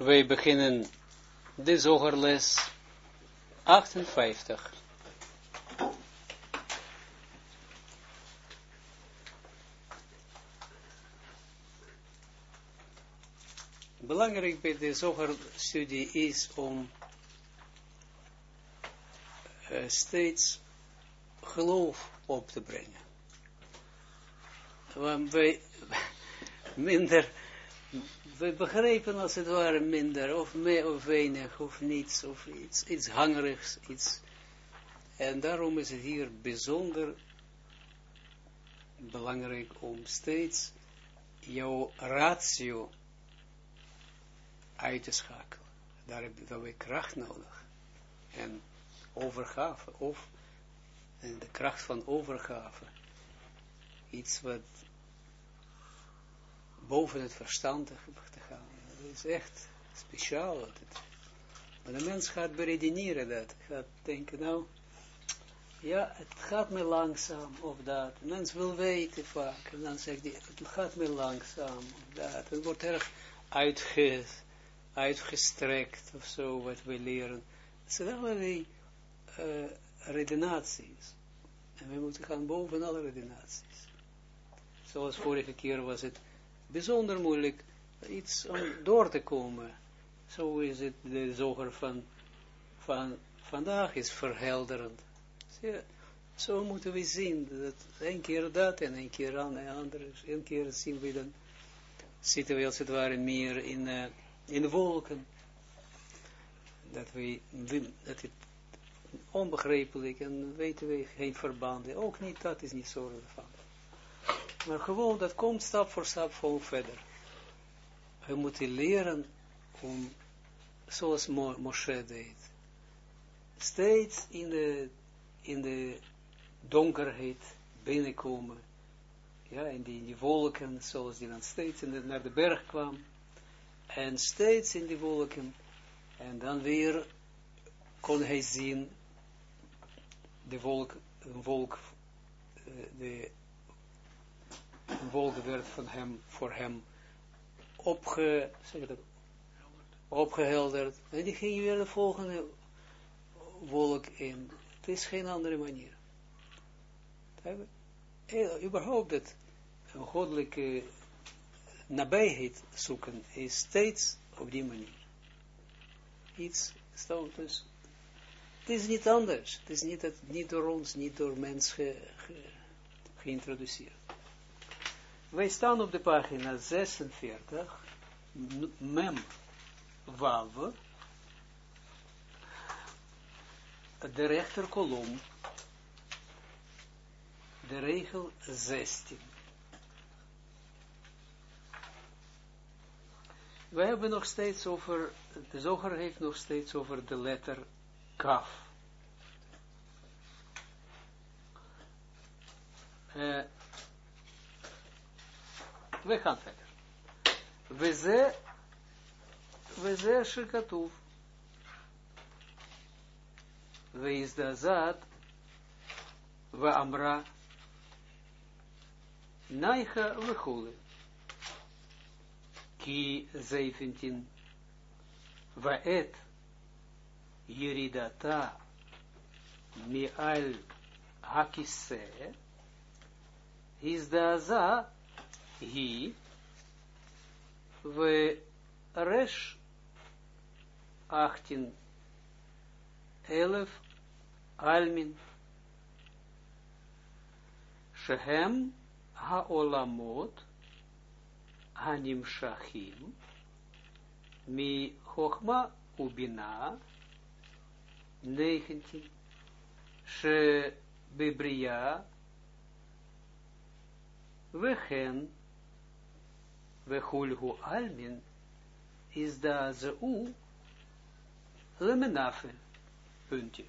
Wij beginnen de zogerles 58. Belangrijk bij de zogerstudie is om uh, steeds geloof op te brengen. Want wij minder we begrijpen als het ware minder, of meer of weinig, of niets, of iets, iets hangerigs, iets. En daarom is het hier bijzonder belangrijk om steeds jouw ratio uit te schakelen. Daar heb je kracht nodig. En overgave, of en de kracht van overgave. Iets wat boven het verstand te gaan. Dat is echt speciaal. Maar de mens gaat beredeneren dat. Gaat denken, nou, ja, het gaat me langzaam of dat. De mens wil weten vaak. En dan zegt hij, het gaat me langzaam of dat. Het wordt erg uitge, uitgestrekt of zo, wat we leren. Het zijn allerlei uh, redenaties. En we moeten gaan boven alle redenaties. Zoals vorige keer was het bijzonder moeilijk iets om door te komen. Zo is het, de zoger van, van vandaag is verhelderend. Zo moeten we zien, dat een keer dat en een keer aan, en andere, een keer zien we dan, zitten we als het ware meer in, uh, in de wolken. Dat we, dat het onbegrijpelijk en weten we geen verbanden, ook niet, dat is niet zo relevant. Maar gewoon, dat komt stap voor stap gewoon verder. We moeten leren om, zoals Mo Moshe deed, steeds in de, in de donkerheid binnenkomen. Ja, in die, in die wolken, zoals die dan steeds naar de berg kwam. En steeds in die wolken. En dan weer kon hij zien de wolk, een wolk, eh, de wolk werd van hem, voor hem opge, dat, opgehelderd. En die ging weer de volgende wolk in. Het is geen andere manier. Überhaupt dat een goddelijke nabijheid zoeken is steeds op die manier. Iets stond dus. Het is niet anders. Het is niet, niet door ons, niet door mens ge, ge, geïntroduceerd. Wij staan op de pagina 46, mem wav, de rechterkolom, de regel 16. We hebben nog steeds over, de zoger heeft nog steeds over de letter kaf. Uh, we gaan verder. Weze, weze shikatuf. Wees de zad, we amra, naicha we Ki 17, et yiridata mi al hakise, is de za hi, we resh 18, 11, almin, shehem haolamot, הנמשכים מחוכמה ובינה, 19, שבבריאה וכן Wechulhu almin is da ze u lemenafel. Puntje.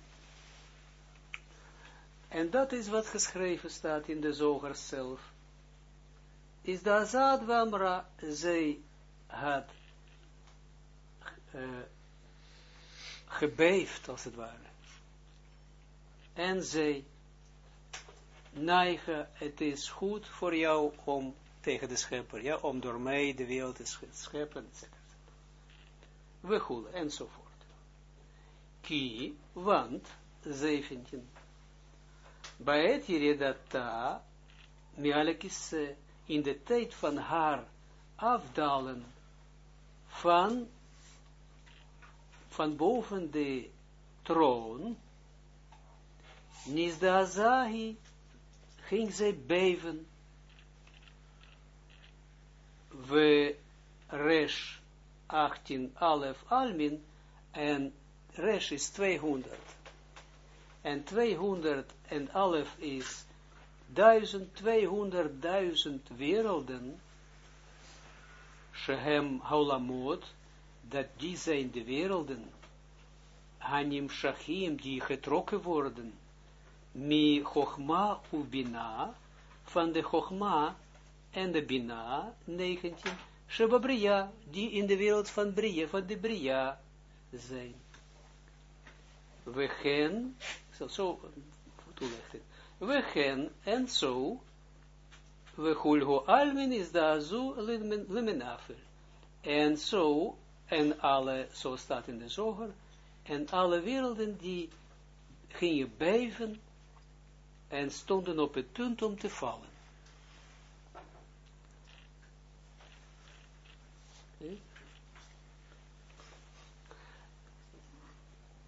En dat is wat geschreven staat in de zoger zelf. Is da zaad wamra, zij had uh, gebeefd, als het ware. En zij neigen, het is goed voor jou om tegen de schepper, ja, om door mij de wereld te scheppen, etc. wegul, enzovoort. Ki, want, 17. Bij het Yeridata, Mialekis, in de tijd van haar afdalen van, van boven de troon, Nisdazahi, ging zij beven, we resh 18 alef almin, en resh is 200. En 200 en alef is 1200 duizend werelden, Shehem Haulamot, dat die zijn de werelden, Hanim Shachim, die getrokken worden, Mi Chochma Ubina, van de Chochma en de Bina, 19, Sheba Bria, die in de wereld van Bria, van de Bria zijn. We gaan, zo, zo toelichten, we gaan, en zo, we hulho almin is da zo limenafel. En zo, en alle, zo staat in de zoger, en alle werelden die gingen beven en stonden op het punt om te vallen.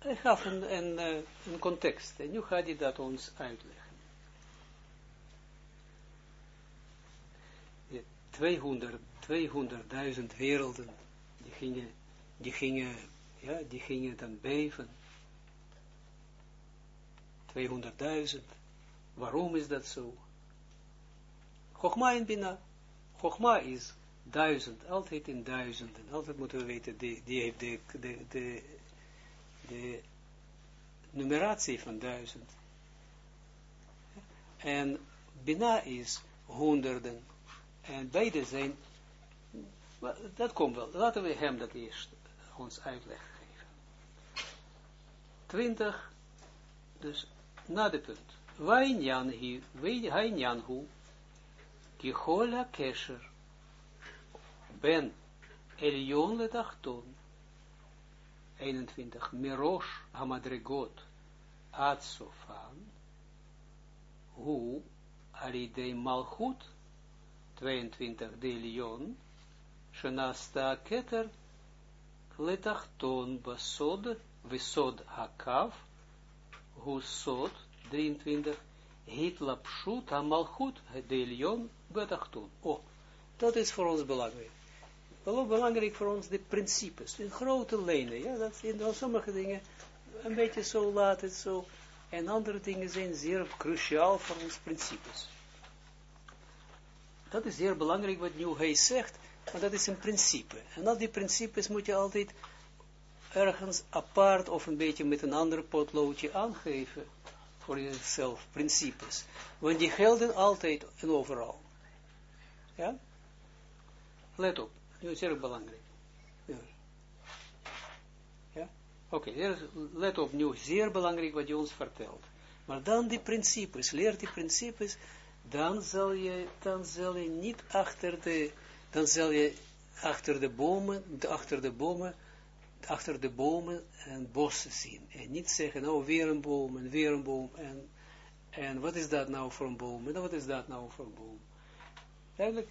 Hij gaf een, een, eh, een context en nu gaat hij dat ons uitleggen. 200, 200.000 werelden, die gingen, die gingen, ja, die gingen dan beven. 200.000. Waarom is dat zo? Chogma in Bina. Chogma is duizend, altijd in duizenden. Altijd moeten we weten, die, die heeft de, de, de, de numeratie van duizend. En Bina is honderden. En beide zijn, dat komt wel. Laten we hem dat eerst ons uitleg geven. 20, dus na de punt. Wainyan hi, wainyan hu, kichola kesher, ben elion letachton, 21, mirosh hamadregot, atsofan, hu, aridei malchut, 22 de Lion, Shenasta Keter, Letachton Basod, Vesod Hakav, Husod, 23, Hitlapshut, Amalchut, de Lion, Betachton. Oh, dat is voor ons belangrijk. Wel belangrijk voor ons de principes, in grote lijnen, ja, dat in sommige dingen een beetje zo laat het zo, en andere dingen zijn zeer cruciaal voor ons principes. Dat is zeer belangrijk wat nu hij zegt, want dat is een principe. En al die principes moet je altijd ergens apart of een beetje met een ander potloodje aangeven voor jezelf, principes. Want die gelden altijd en overal. Ja? Let op, nu is zeer belangrijk. Ja? ja? Oké, okay, let op, nu zeer belangrijk wat je ons vertelt. Maar dan die principes, leer die principes dan zal je, dan zal je niet achter de, dan zal je achter de bomen, achter de bomen, achter de bomen en bossen zien. En niet zeggen, oh, weer een boom, en weer een boom, en, en wat is dat nou voor een boom, en wat is dat nou voor een boom. Eigenlijk,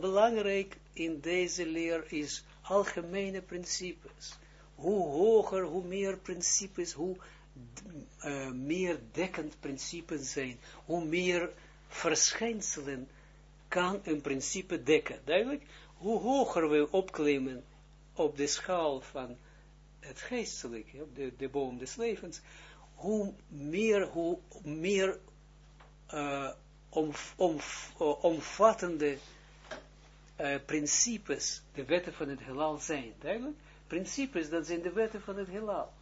belangrijk in deze leer is algemene principes. Hoe hoger, hoe meer principes, hoe uh, meer dekkend principes zijn, hoe meer verschijnselen kan een principe dekken. Duidelijk, hoe hoger we opklimmen op de schaal van het geestelijke, op de, de boom des levens, hoe meer, hoe meer uh, om, om, uh, omvattende uh, principes de wetten van het heelal zijn. Duidelijk, principes, dat zijn de wetten van het heelal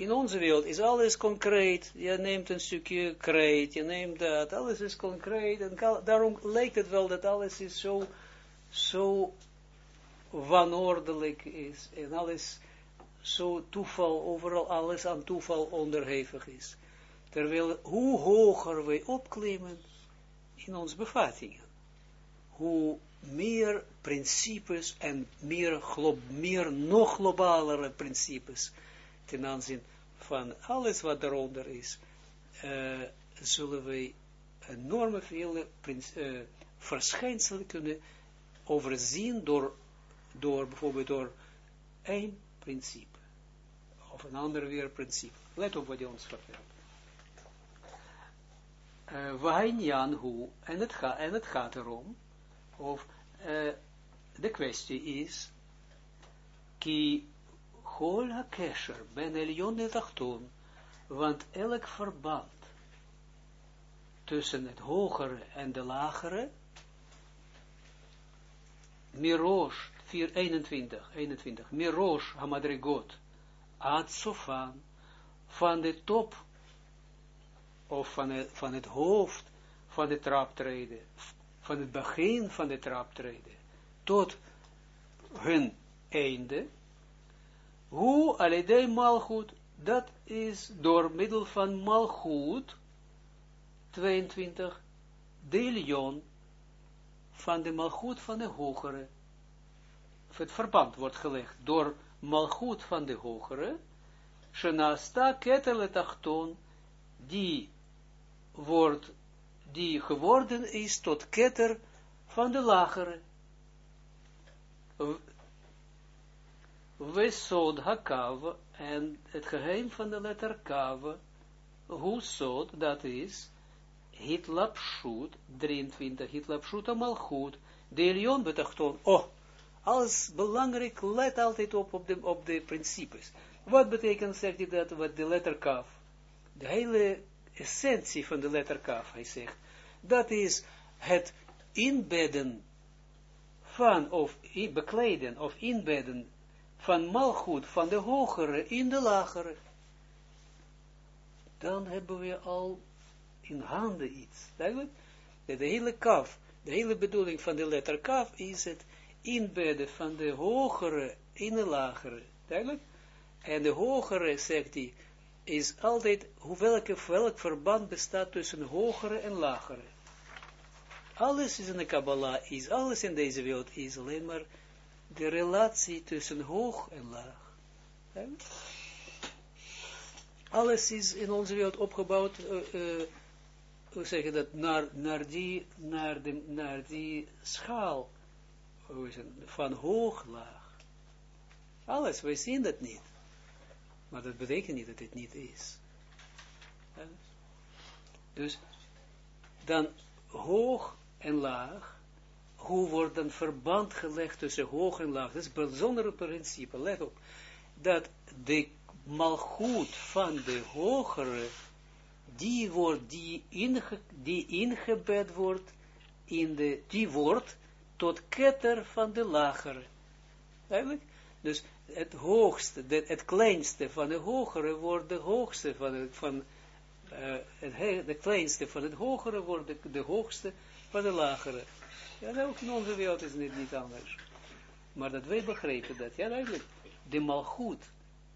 in onze wereld is alles concreet. Je neemt een stukje krijt, je neemt dat, alles is concreet. En daarom lijkt het wel dat alles is zo, zo wanordelijk is. En alles zo toeval, overal alles aan toeval onderhevig is. Terwijl, hoe hoger wij opklimmen in onze bevattingen, hoe meer principes en meer, meer nog globalere principes ten aanzien van alles wat eronder is, uh, zullen wij enorme vele uh, verschijnselen kunnen overzien door, door bijvoorbeeld door één principe. Of een ander weer principe. Let op wat hij ons vertelt. Uh, hoe, en het, en het gaat erom, of uh, de kwestie is, ki hol ha-kesher ben elion de want elk verband tussen het hogere en de lagere, Mirosh, 4, 21, 21, Mirosh Hamadrigot, Ad Sofan, van de top, of van het, van het hoofd van de traptreden, van het begin van de traptreden, tot hun einde, hoe alidei malchut, dat is door middel van malchut, 22, de van de malchut van de hogere, het verband wordt gelegd door malchut van de hogere, shenasta ketele tachton, die wordt, die geworden is tot ketter van de lagere. We sod hakav, en het geheim van de letter kav, hoe sod, dat is, hitlapshut, 23, hitlapshut amalchut, de elion betachton, oh, alles belangrijk, let altijd op, op de, op de principes. Wat betekent, zegt hij dat, wat de letter kaf, de hele essentie van de letter kaf, hij zegt, dat is het inbedden van, of bekleden, of inbedden van malgoed, van de hogere in de lagere. Dan hebben we al in handen iets. Duidelijk? De hele kaf, de hele bedoeling van de letter kaf is het inbedden van de hogere in de lagere. Duidelijk? En de hogere, zegt hij, is altijd, welke, welk verband bestaat tussen hogere en lagere. Alles is in de Kabbalah, is alles in deze wereld, is alleen maar de relatie tussen hoog en laag. Alles is in onze wereld opgebouwd, uh, hoe zeg je dat, naar, naar, die, naar, de, naar die schaal, van hoog, laag. Alles, wij zien dat niet. Maar dat betekent niet dat het niet is. Dus, dan hoog en laag, hoe wordt dan verband gelegd tussen hoog en laag? Dat is een bijzondere principe, let op, dat de malgoed van de hogere die wordt, die, die ingebed wordt, in de, die wordt tot ketter van de lagere. Eigenlijk, dus het hoogste, de, het kleinste van de hogere wordt de hoogste van, het, van uh, het, de kleinste van het hogere wordt de, de hoogste van de lagere. Ja, ook in onze wereld is het niet anders. Maar dat wij begrijpen dat, ja eigenlijk, de malgoed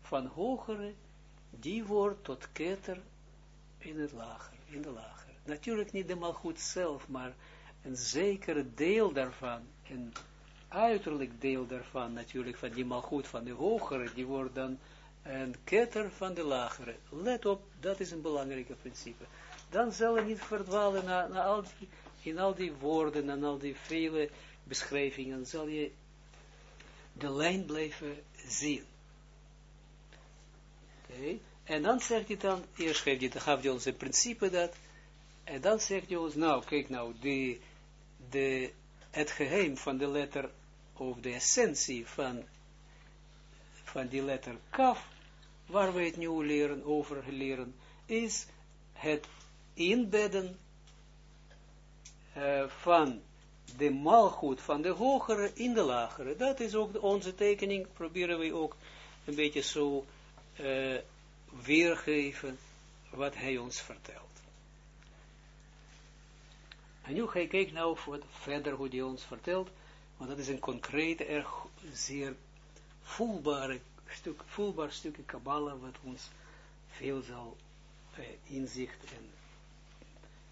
van hogere, die wordt tot ketter in het lager, in de lager. Natuurlijk niet de malgoed zelf, maar een zeker deel daarvan, uiterlijk deel daarvan, natuurlijk van die malgoed van de hogere, die wordt dan een ketter van de lagere. Let op, dat is een belangrijke principe. Dan zal je niet verdwalen naar, naar al die, in al die woorden en al die vele beschrijvingen, zal je de lijn blijven zien. Oké? En dan zegt hij dan, eerst geeft hij, dan gaf hij ons een principe dat, en dan zegt hij ons, nou, kijk nou, de, het geheim van de letter, of de essentie van, van die letter kaf, waar we het nu leren, over leren, is het inbedden uh, van de malgoed van de hogere in de lagere. Dat is ook onze tekening, proberen we ook een beetje zo uh, weergeven wat hij ons vertelt. En nu ga ik kijken nou wat verder hoe hij ons vertelt, want dat is een concrete, erg zeer voelbare stuk, voelbaar stukje Kabbalah, wat ons veel zal eh, inzicht en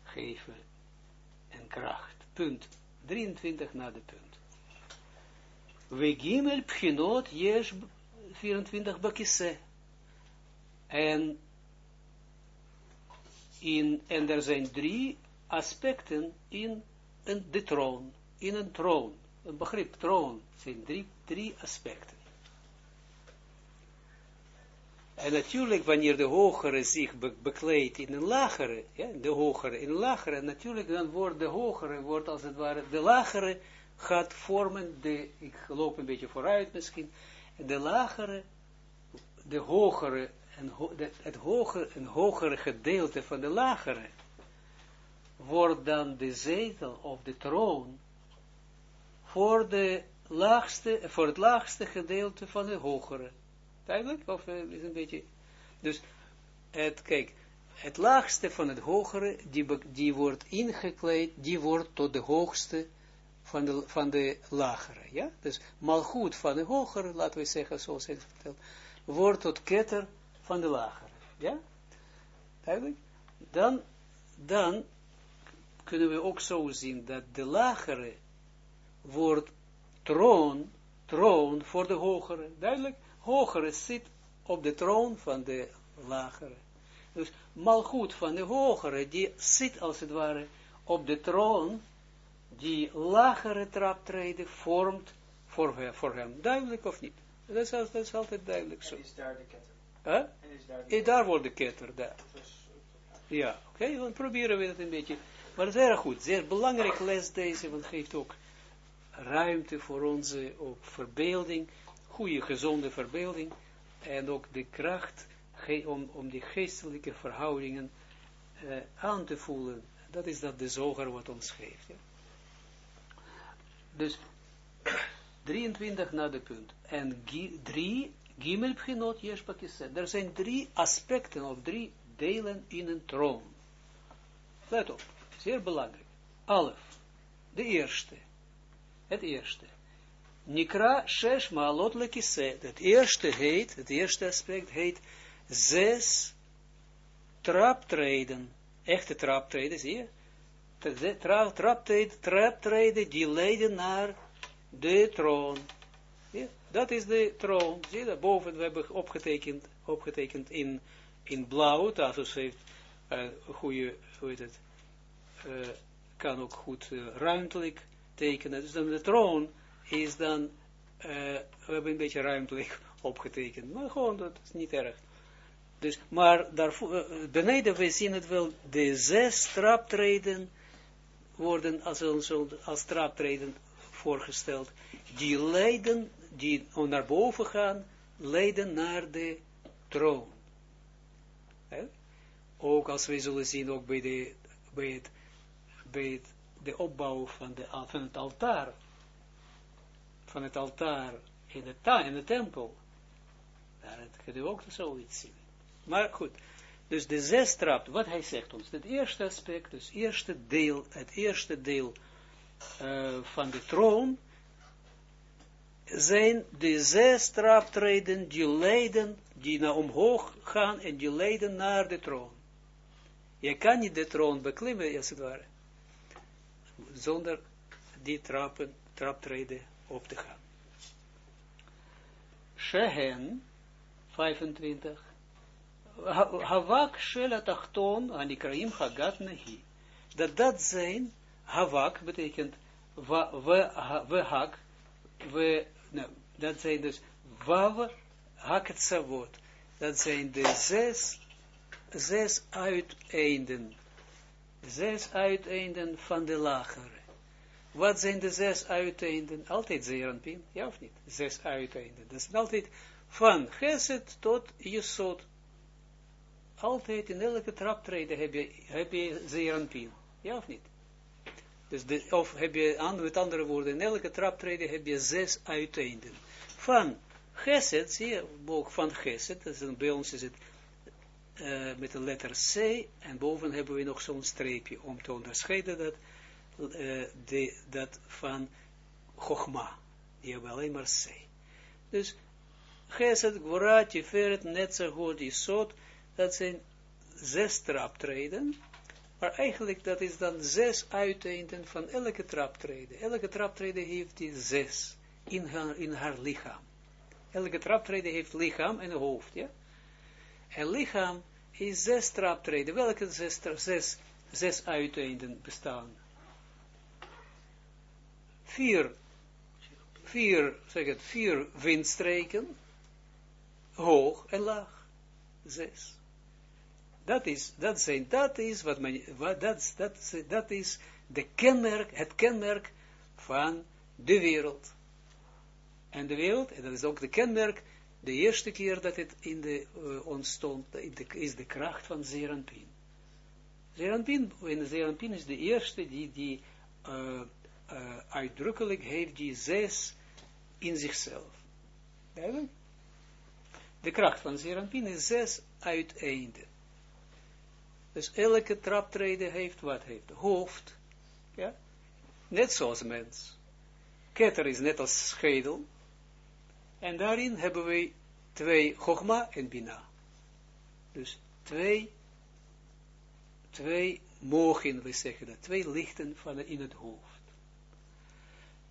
geven en kracht. Punt. 23 na de punt. We gimel pchinot yesh 24 bakisse. En, in, en er zijn drie aspecten in een, de troon, in een troon. Een begrip troon zijn drie, drie aspecten. En natuurlijk, wanneer de hogere zich be bekleedt in een lagere, ja, de hogere in een lagere, natuurlijk dan wordt de hogere, wordt als het ware, de lagere gaat vormen, de, ik loop een beetje vooruit misschien, de lagere, de hogere, en het hogere, een hogere gedeelte van de lagere, wordt dan de zetel of de troon voor, de laagste, voor het laagste gedeelte van de hogere. Duidelijk? Of uh, is een beetje... Dus, het, kijk, het laagste van het hogere, die, die wordt ingekleed, die wordt tot de hoogste van de, van de lagere. Ja? Dus malgoed van de hogere, laten we zeggen, zoals hij vertelt, wordt tot ketter van de lagere. Ja? Duidelijk? Dan, dan kunnen we ook zo zien dat de lagere wordt troon, troon voor de hogere. Duidelijk? hogere zit op de troon van de lagere. Dus malgoed van de hogere, die zit als het ware op de troon, die lagere traptreden vormt voor hem, voor hem. Duidelijk of niet? Dat is, dat is altijd duidelijk zo. En is daar de ketter? Huh? En is daar, de daar wordt de ketter, daar. Ja, oké, okay, dan proberen we dat een beetje. Maar het is erg goed, zeer belangrijk les deze, want geeft ook ruimte voor onze ook verbeelding goede, gezonde verbeelding en ook de kracht om, om die geestelijke verhoudingen uh, aan te voelen. Dat is dat de zoger wat ons geeft. Dus 23 na de punt. En drie, gimel pchinot yeshpakisset. Er zijn drie aspecten of drie delen in een troon. Let op, zeer belangrijk. Alef, de eerste. Het eerste. Nikra shesh maalot lekise. Het eerste heet, het eerste aspect heet zes traptreden. Echte traptreden, zie je? Traptreden, traptreden die leiden naar de troon. Ja, dat is de troon. Zie je? Boven we hebben opgetekend, opgetekend in, in blauw. Tasus heeft uh, goede, hoe heet het, uh, kan ook goed uh, ruimtelijk tekenen. Dus dan de troon is dan, uh, we hebben een beetje ruimtelijk opgetekend, maar gewoon, dat is niet erg. Dus, maar daarvoor, uh, beneden, we zien het wel, de zes traptreden worden als, als, traptreden voorgesteld, die leiden, die naar boven gaan, leiden naar de troon. Ook als we zullen zien, ook bij, de, bij, het, bij het, de opbouw van, de, het altaar, van het altaar in de, in de tempel. Daar kun je ook zoiets zien. Maar goed, dus de zes trapt, wat hij zegt ons, het eerste aspect, dus eerste deel, het eerste deel uh, van de troon, zijn de zes traptreden die leiden, die naar omhoog gaan en die leiden naar de troon. Je kan niet de troon beklimmen, als het ware, zonder die trappen, traptreden op te gaan. Shehen, 25, Havak shel atachton anikraim hagat nehi. Dat dat zijn, Havak betekent we, hak, we, nou, dat zijn dus wav haket savot. Dat zijn de zes, zes uiteinden. Zes uiteinden van de lagere. Wat zijn de zes uiteinden? Altijd zeeranpin, ja of niet? Zes uiteinden. Dat is altijd van Geset tot Jesod. Altijd in elke traptreden heb je, heb je zeeranpin, ja of niet? Dus of heb je, met andere woorden, in elke traptreden heb je zes uiteinden. Van Geset, zie je, boog van Geset, dat is, bij ons is het uh, met de letter C, en boven hebben we nog zo'n streepje om te onderscheiden dat uh, de, dat van Chogma. Die hebben alleen maar C. Dus Geset, Gvora, Tiferet, Netzergod, Isot, dat zijn zes traptreden, Maar eigenlijk dat is dan zes uiteinden van elke traptreden. Elke traptreden heeft die zes in haar, in haar lichaam. Elke traptreden heeft lichaam en hoofd, ja. En lichaam is zes traptreden. Welke zes, zes, zes uiteinden bestaan? Vier, vier, zeg het, vier windstreken, hoog en laag. Zes. Dat is, dat zijn, dat is wat men, wat, dat, dat, dat is de kenmerk, het kenmerk van de wereld. En de wereld, en dat is ook de kenmerk, de eerste keer dat het in de, uh, ontstond, is de kracht van Zeranpin. Zeranpin, en Zeranpin is de eerste die, die uh, uh, uitdrukkelijk heeft die zes in zichzelf. De kracht van Zeranpin is zes uiteinden. Dus elke traptreden heeft wat heeft? Hoofd. Ja? Net zoals mens. Ketter is net als schedel. En daarin hebben we twee Chogma en Bina. Dus twee, twee mogen, we zeggen dat, twee lichten van in het hoofd.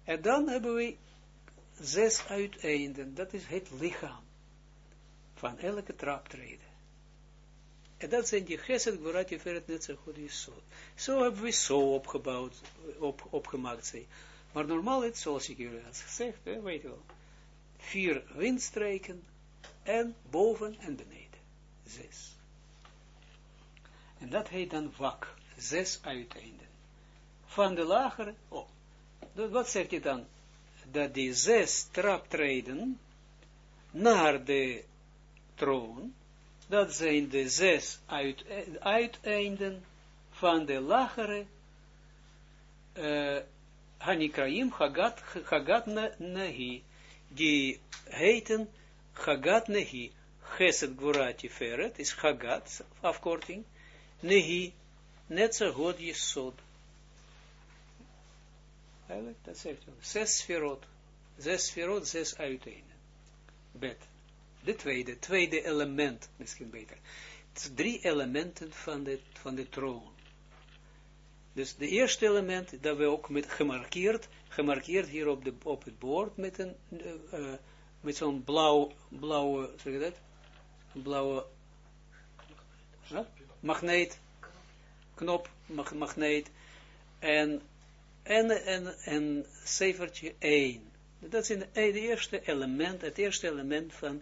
En dan hebben we zes uiteinden, dat is het lichaam van elke traptreden. En dat zijn die gesed, waaruit je verder net zo goed is zo. Zo hebben we zo opgebouwd, op, opgemaakt, zei. Maar normaal is, zoals ik jullie had gezegd, hè, weet je wel, vier windstreken en boven en beneden. Zes. En dat heet dan wak, zes uiteinden. Van de lagere, oh, wat zegt hij dan? Dat die zes traptreden naar de troon, dat zijn de zes uit, uiteinden van de lagere uh, Hanikraim Hagat, Hagat die heten Hagat Nehi, Geset Gvorati Feret, is Hagat, afkorting, Nehi, net zo goed Jesod. Eigenlijk, dat zegt. Zes sferot, zes sferot, zes uiteinden. Bet. De tweede, tweede element, misschien beter. Drie elementen van de, van de troon. Dus de eerste element, dat we ook met gemarkeerd, gemarkeerd hier op, de, op het bord met een, uh, met zo'n blauw, blauwe, zeg je dat? Blauwe, huh? magneet, knop, mag, magneet, en, en, en, en cijfertje 1. Dat is het eerste element, het eerste element van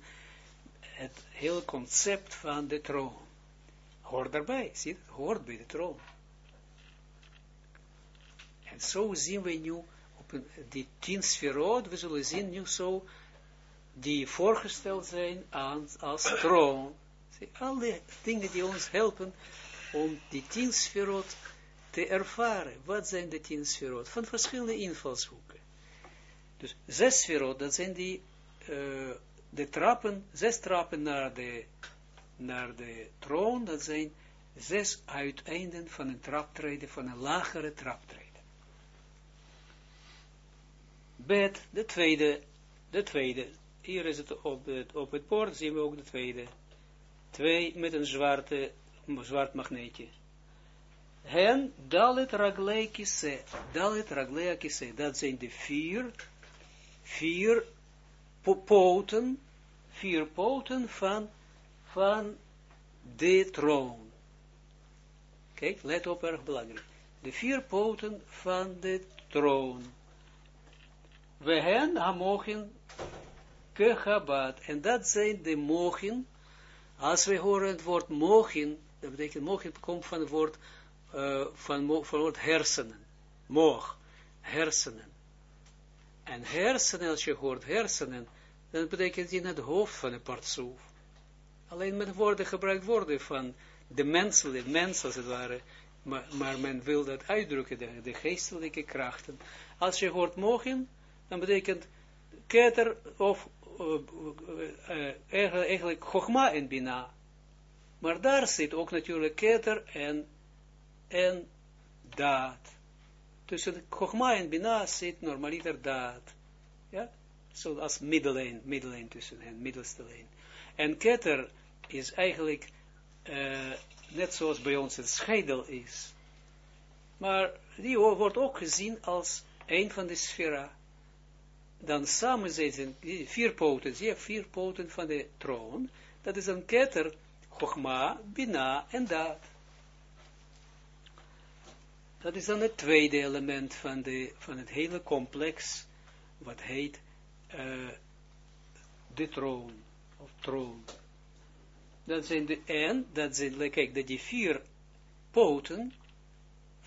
het hele concept van de troon. Hoort daarbij, zie het, hoort bij de troon. En zo zien we nu op die tien sferot, we zullen zien nu zo, die voorgesteld zijn aan, als troon. Zie, alle dingen die ons helpen om die tien sferot te ervaren. Wat zijn de tien sferot? Van verschillende invalshoeken. Dus zes sferot, dat zijn die uh, de trappen, zes trappen naar de, naar de troon, dat zijn zes uiteinden van een traptreden, van een lagere traptreden. Bed, de tweede, de tweede, hier is het op het, op het bord, zien we ook de tweede. Twee met een zwarte, zwart magneetje. Hen, dalet raglei kise, dalet raglei kise, dat zijn de vier, vier poten, vier poten van, van de troon. Kijk, let op, erg belangrijk. De vier poten van de troon. We hen hamochen kechabat. En dat zijn de mogen. Als we horen het woord mogen, dat betekent mogen komt van het woord, uh, van, het woord hersenen. Moog, hersenen. En hersenen, als je hoort hersenen, dan betekent in het hoofd van een partsoef. Alleen met woorden gebruikt worden van de menselijke, mens als het ware, maar, maar, men wil dat uitdrukken, de, de, geestelijke krachten. Als je hoort mogen, dan betekent keter of uh, uh, uh, eigenlijk chogma en bina. Maar daar zit ook natuurlijk keter en, en daad. Tussen chogma en bina zit normaliter daad. Ja? zo als middellijn, tussen hen, middelste lijn. En ketter is eigenlijk, net zoals bij ons een schedel is, Maar die wordt ook gezien als een van de sfera. Dan samen zitten vier poten, zie je, vier poten van de troon. Dat is een ketter, Chogma, Bina en Daad. Dat is dan het tweede element van, de, van het hele complex, wat heet uh, de troon, of troon. Dat zijn de, en, dat zijn, kijk, dat die vier poten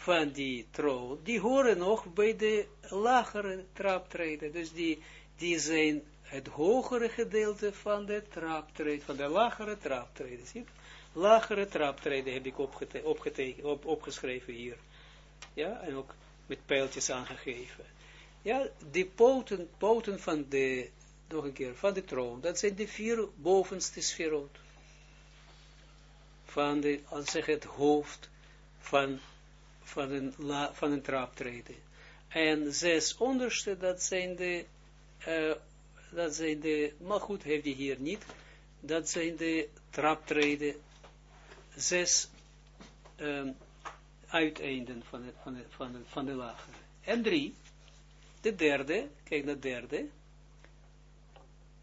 van die troon, die horen nog bij de lagere traptreden. Dus die, die zijn het hogere gedeelte van de traptreden, van de lagere traptreden. Zie Lagere traptreden heb ik op, opgeschreven hier. Ja, en ook met pijltjes aangegeven. Ja, die poten, poten van de, nog een keer, van de troon, dat zijn de vier bovenste sferot. Van de, als zeg het hoofd van, van een, van een traptreden. En zes onderste, dat zijn de, uh, dat zijn de, maar goed, heeft hij hier niet, dat zijn de traptreden, zes um, uiteinden van de, van de, van de, van. En drie, de derde, kijk naar de derde,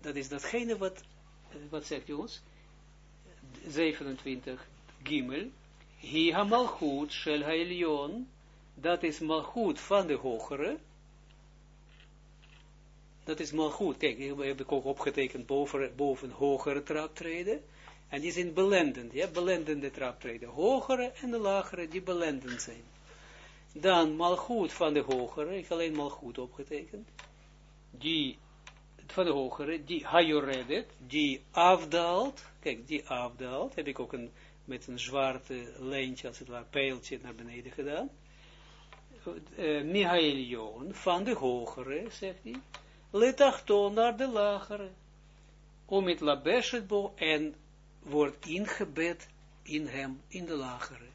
dat is datgene wat, wat zegt jongens, 27, Gimel, Hi ha-malchut shel ha dat is malchut van de hogere, dat is malchut, kijk, heb ik ook opgetekend boven, boven hogere traptreden, en die zijn belendend, ja, belendende traptreden. Hogere en de lagere, die belendend zijn. Dan malgoed van de hogere, ik alleen malgoed opgetekend. Die, van de hogere, die hajoredet, die afdaalt. Kijk, die afdaalt. Heb ik ook een, met een zwarte lijntje, als het ware, pijltje naar beneden gedaan. Uh, Mihaelion, van de hogere, zegt hij. Letachton naar de lagere. Om het labeshet bo en wordt ingebed in hem, in de lagere.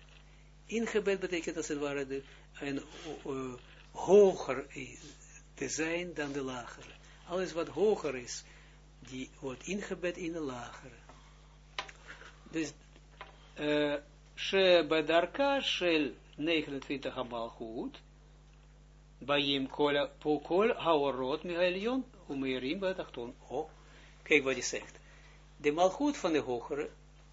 Ingebed betekent als het ware de, een uh, hoger te zijn dan de lagere. Alles wat hoger is, die wordt ingebed in de lagere. Dus, bedarka shel 29 amal goed, Bayim kol, kol haorot mihailion, umerim batachton. Oh, kijk wat hij zegt de malgoed van de hogere,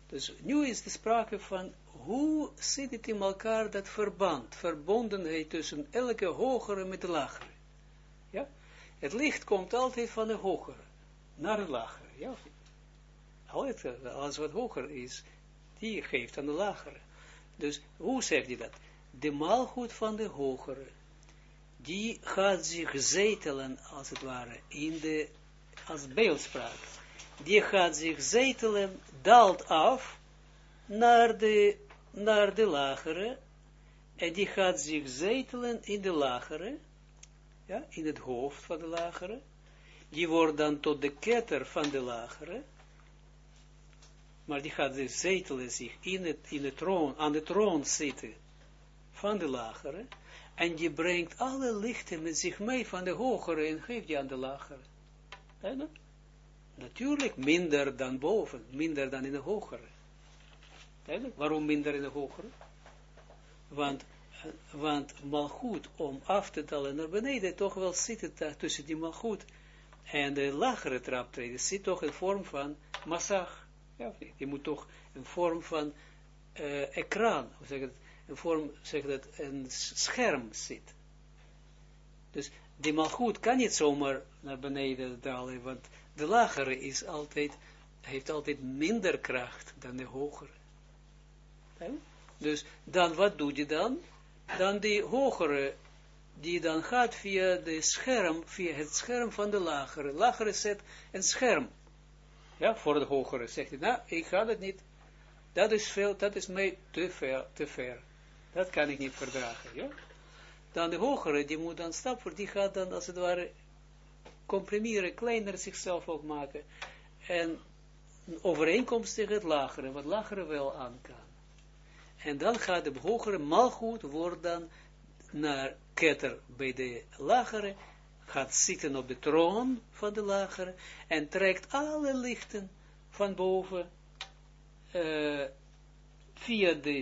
dus nu is de sprake van hoe zit het in elkaar dat verband, verbondenheid tussen elke hogere met de lagere. Ja? Het licht komt altijd van de hogere naar de lagere. Ja? Alles wat hoger is, die geeft aan de lagere. Dus hoe zegt hij dat? De maalgoed van de hogere, die gaat zich zetelen, als het ware, in de, als beeldspraak die gaat zich zetelen, daalt af naar de, naar de lagere, en die gaat zich zetelen in de lagere, ja, in het hoofd van de lagere, die wordt dan tot de ketter van de lagere, maar die gaat zetelen zich in het, in de troon, aan de troon zitten van de lagere, en die brengt alle lichten met zich mee van de hogere en geeft die aan de lagere. Natuurlijk minder dan boven, minder dan in de hogere. Waarom minder in de hogere? Want, want malgoed, om af te tellen naar beneden, toch wel zit het tussen die malgoed en de lagere traptreden, zit toch een vorm van massag. Ja, je moet toch een vorm van uh, ecran, hoe zeg het, een vorm, zeg dat, een scherm zit. Dus die malgoed kan niet zomaar naar beneden dalen, want de lagere is altijd, heeft altijd minder kracht dan de hogere. Dus dan, wat doe je dan? Dan die hogere, die dan gaat via de scherm, via het scherm van de lagere. Lagere zet een scherm. Ja, voor de hogere. Zegt hij, nou, ik ga dat niet. Dat is veel, dat is mij te ver, te ver. Dat kan ik niet verdragen, ja. Dan de hogere, die moet dan stap voor, die gaat dan als het ware comprimeren, kleiner zichzelf ook maken. En overeenkomst tegen het lagere, wat lagere wel aan kan. En dan gaat de hogere malgoed wordt dan naar ketter bij de lagere, gaat zitten op de troon van de lagere en trekt alle lichten van boven uh, via de,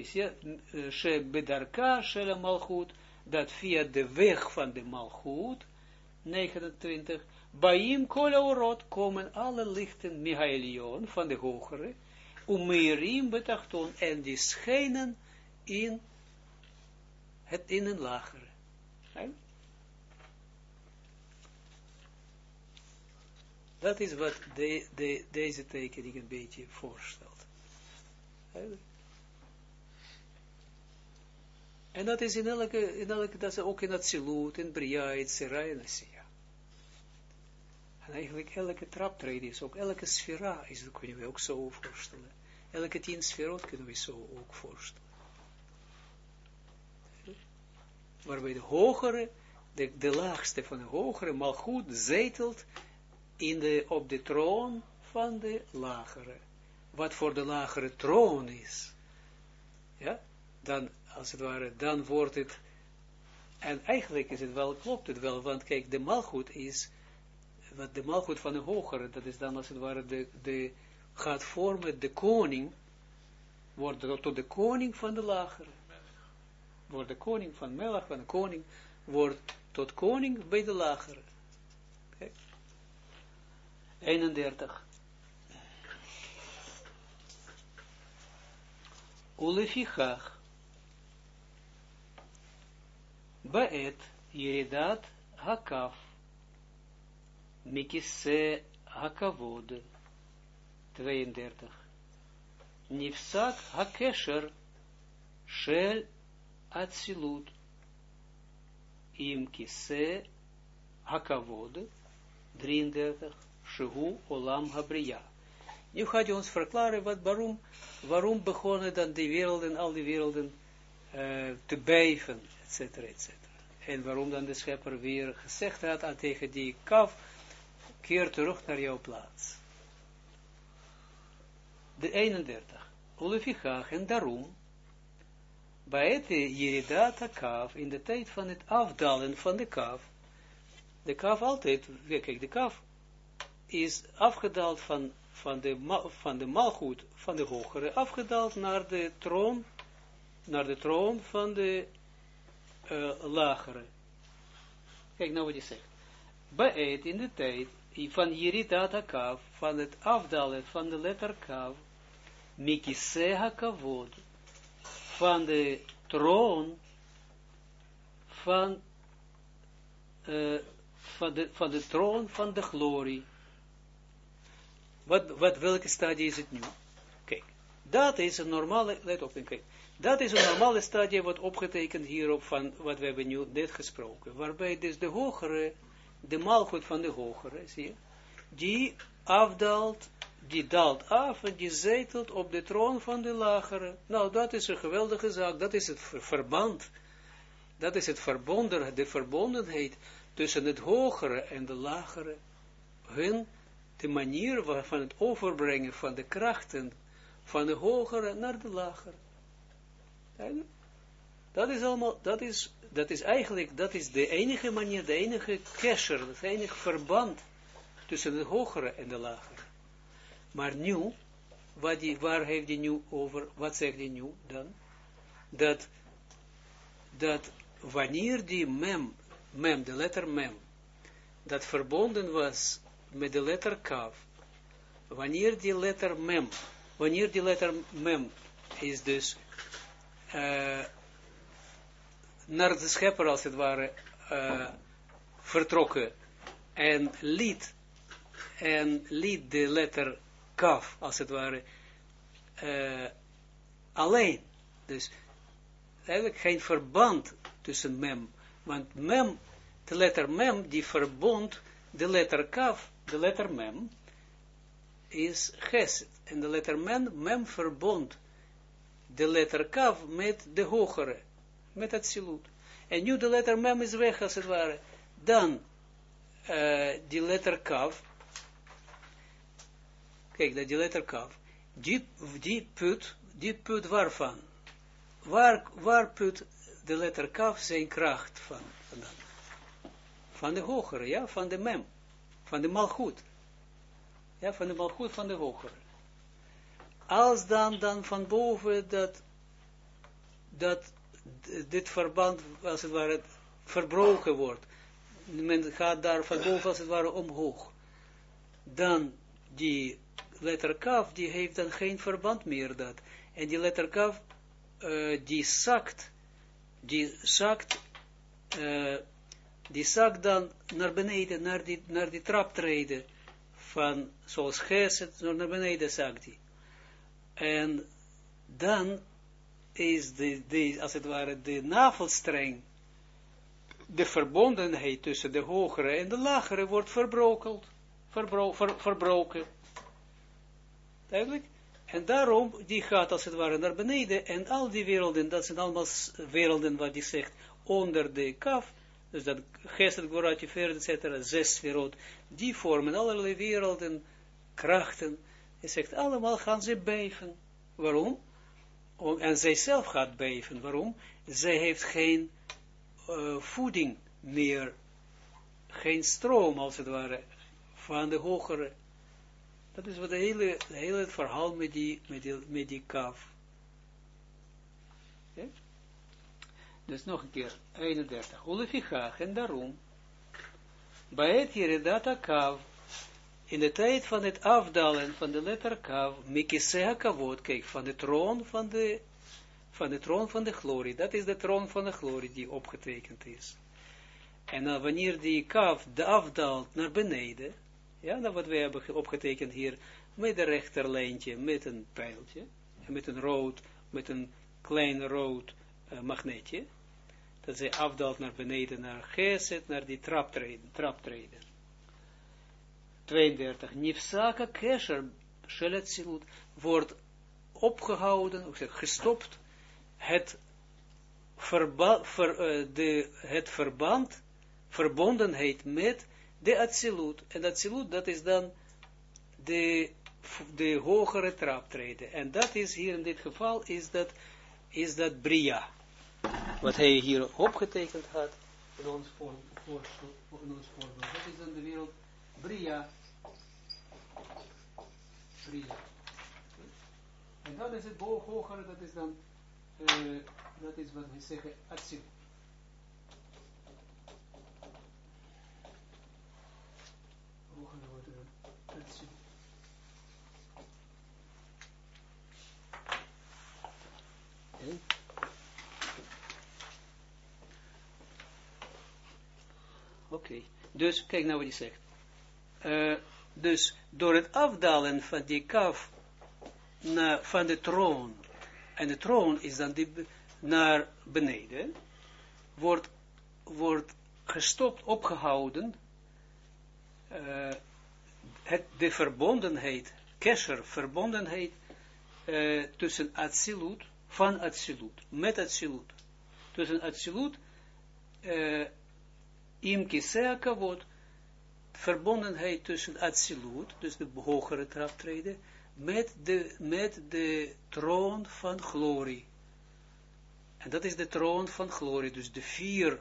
uh, she bedarka shel malchut, dat via de weg van de malchut, 29, Baim kol orot komen alle lichten Mihaelion van de hogere, Umerim betachton, en die schijnen in het in een lagere. Dat is wat de, de, deze tekening een beetje voorstelt. En dat is in elke, in elke dat is ook in Atsilut, in Bria, in Sera, in. En eigenlijk elke traptreden is ook, elke sfera is, dat kunnen we ook zo voorstellen. Elke tien sferot kunnen we zo ook voorstellen. Waarbij de hogere, de, de laagste van de hogere, maar goed zetelt in de, op de troon van de lagere. Wat voor de lagere troon is. Ja, dan, als het ware, dan wordt het, en eigenlijk is het wel, klopt het wel, want kijk, de malgoed is, wat de malgoed van de hogere, dat is dan als het ware, de, de gaat vormen, de koning, wordt tot de koning van de lagere. Wordt de koning van Melach, van de koning, wordt tot koning bij de lagere. 31. Ulefichach. Baet Yeridat Hakaf. Mikise Hakavod. 32. Nifsak Hakesher. Shel Atsilut. Im Hakavod. 33. Shehu Olam Habriya. Nu gaat hij ons verklaren wat, waarom, waarom begonnen dan die werelden, al die werelden uh, te beven, et cetera, et cetera. En waarom dan de schepper weer gezegd had aan tegen die kaf, keer terug naar jouw plaats. De 31. Olefichach, en daarom, bij het Jeridata kaf, in de tijd van het afdalen van de kaf, de kaf altijd, kijk, de kaf is afgedaald van, van, de, van de malgoed, van de hogere, afgedaald naar de troon, naar de troon van de uh, lagere. Kijk nou wat hij zegt. Beet in de tijd van Yeridata Kav, van het afdalen van de letter Kav, Mikiseha Kavod, van de troon van, uh, van, de, van de troon van de glorie. Wat, wat, welke stadie is het nu? Kijk, dat is een normale, let op, kijk, dat is een normale stadie wat opgetekend hierop van wat we hebben nu net gesproken, waarbij dus de hogere, de maalgoed van de hogere, zie je, die afdaalt, die daalt af en die zetelt op de troon van de lagere. Nou, dat is een geweldige zaak, dat is het verband, dat is het verbonden, de verbondenheid tussen het hogere en de lagere, hun de manier van het overbrengen van de krachten van de hogere naar de lagere. Dat is allemaal, dat is, dat is eigenlijk, dat is de enige manier, de enige kesher, het enige verband tussen de hogere en de lagere. Maar nu, wat die, waar heeft hij nu over, wat zegt hij nu dan? Dat, dat wanneer die mem, mem, de letter mem, dat verbonden was met de letter kaf, wanneer die letter mem, wanneer die letter mem is dus uh, naar de schepper als het ware uh, vertrokken. En liet en liet de letter kaf als het ware uh, alleen. Dus eigenlijk geen verband tussen mem, want mem, de letter mem die verbond de letter kaf de letter mem is geset. En de letter mem, mem verbond de letter kaf met de hogere, met het silut. En nu de letter mem is weg, als het ware. Dan uh, die letter kaf, kijk, dat die letter kaf, die, die put, die put waarvan? Waar, waar put de letter kaf zijn kracht van? Van de hogere, ja, van de mem van de malgoed. Ja, van de malgoed van de hogere. Als dan, dan van boven dat dat dit verband, als het ware, verbroken wordt. Men gaat daar van boven, als het ware, omhoog. Dan die letter kaf, die heeft dan geen verband meer dat. En die letter kaf, uh, die zakt, die zakt, uh, die zakt dan naar beneden, naar die, naar die traptreden van, zoals Geset, naar beneden zakt die. En dan is de, als het ware de navelstreng, de verbondenheid tussen de hogere en de lagere wordt verbroken. Verbro, ver, verbroken. Duidelijk? En daarom, die gaat als het ware naar beneden, en al die werelden, dat zijn allemaal werelden, wat die zegt, onder de kaf, dus dat Gesed, Goratje, Verd, etc., zes wereld, die vormen allerlei werelden, krachten, hij zegt, allemaal gaan ze beven. Waarom? en zij zelf gaat beven. Waarom? Zij heeft geen uh, voeding meer, geen stroom, als het ware, van de hogere. Dat is wat de hele, hele verhaal met die, met die, met die kaf. Dus nog een keer, 31. Olefichach, en daarom, bij het hierdata kaf, in de tijd van het afdalen van de letter Kav, Mikisea Kavod, kijk, van de troon van de, van de troon van de glorie, dat is de troon van de glorie die opgetekend is. En dan wanneer die Kav de afdaalt naar beneden, ja, dat wat we hebben opgetekend hier, met een rechterlijntje, met een pijltje, en met een rood, met een klein rood uh, magneetje, dat zij afdaalt naar beneden, naar Geset, naar die traptreden, traptreden. 32, Nifsaka Kesher Shelet wordt opgehouden, of zeg, gestopt, het, ver, uh, de, het verband, verbondenheid met de Atsilut. En Atsilut, dat is dan de, de hogere traptreden. En dat is hier in dit geval, is dat, is dat Bria. Wat hij hier opgetekend had, in ons. Dat is dan de wereld Bria en dat is het boog hogere, dat is dan, uh, dat is wat we zeggen. Hogere wordt dan atsil. Oké, okay. dus kijk nou wat hij zegt. Uh, dus door het afdalen van die kaf na, van de troon, en de troon is dan die, naar beneden, wordt, wordt gestopt, opgehouden, uh, het, de verbondenheid, kesher, verbondenheid, uh, tussen Atsilut, van Atsilut, met Atsilut, tussen Atsilut, uh, im kisea kavod, verbondenheid tussen Atsilut, dus de hogere traptreden, met de, met de troon van glorie. En dat is de troon van glorie, dus de vier,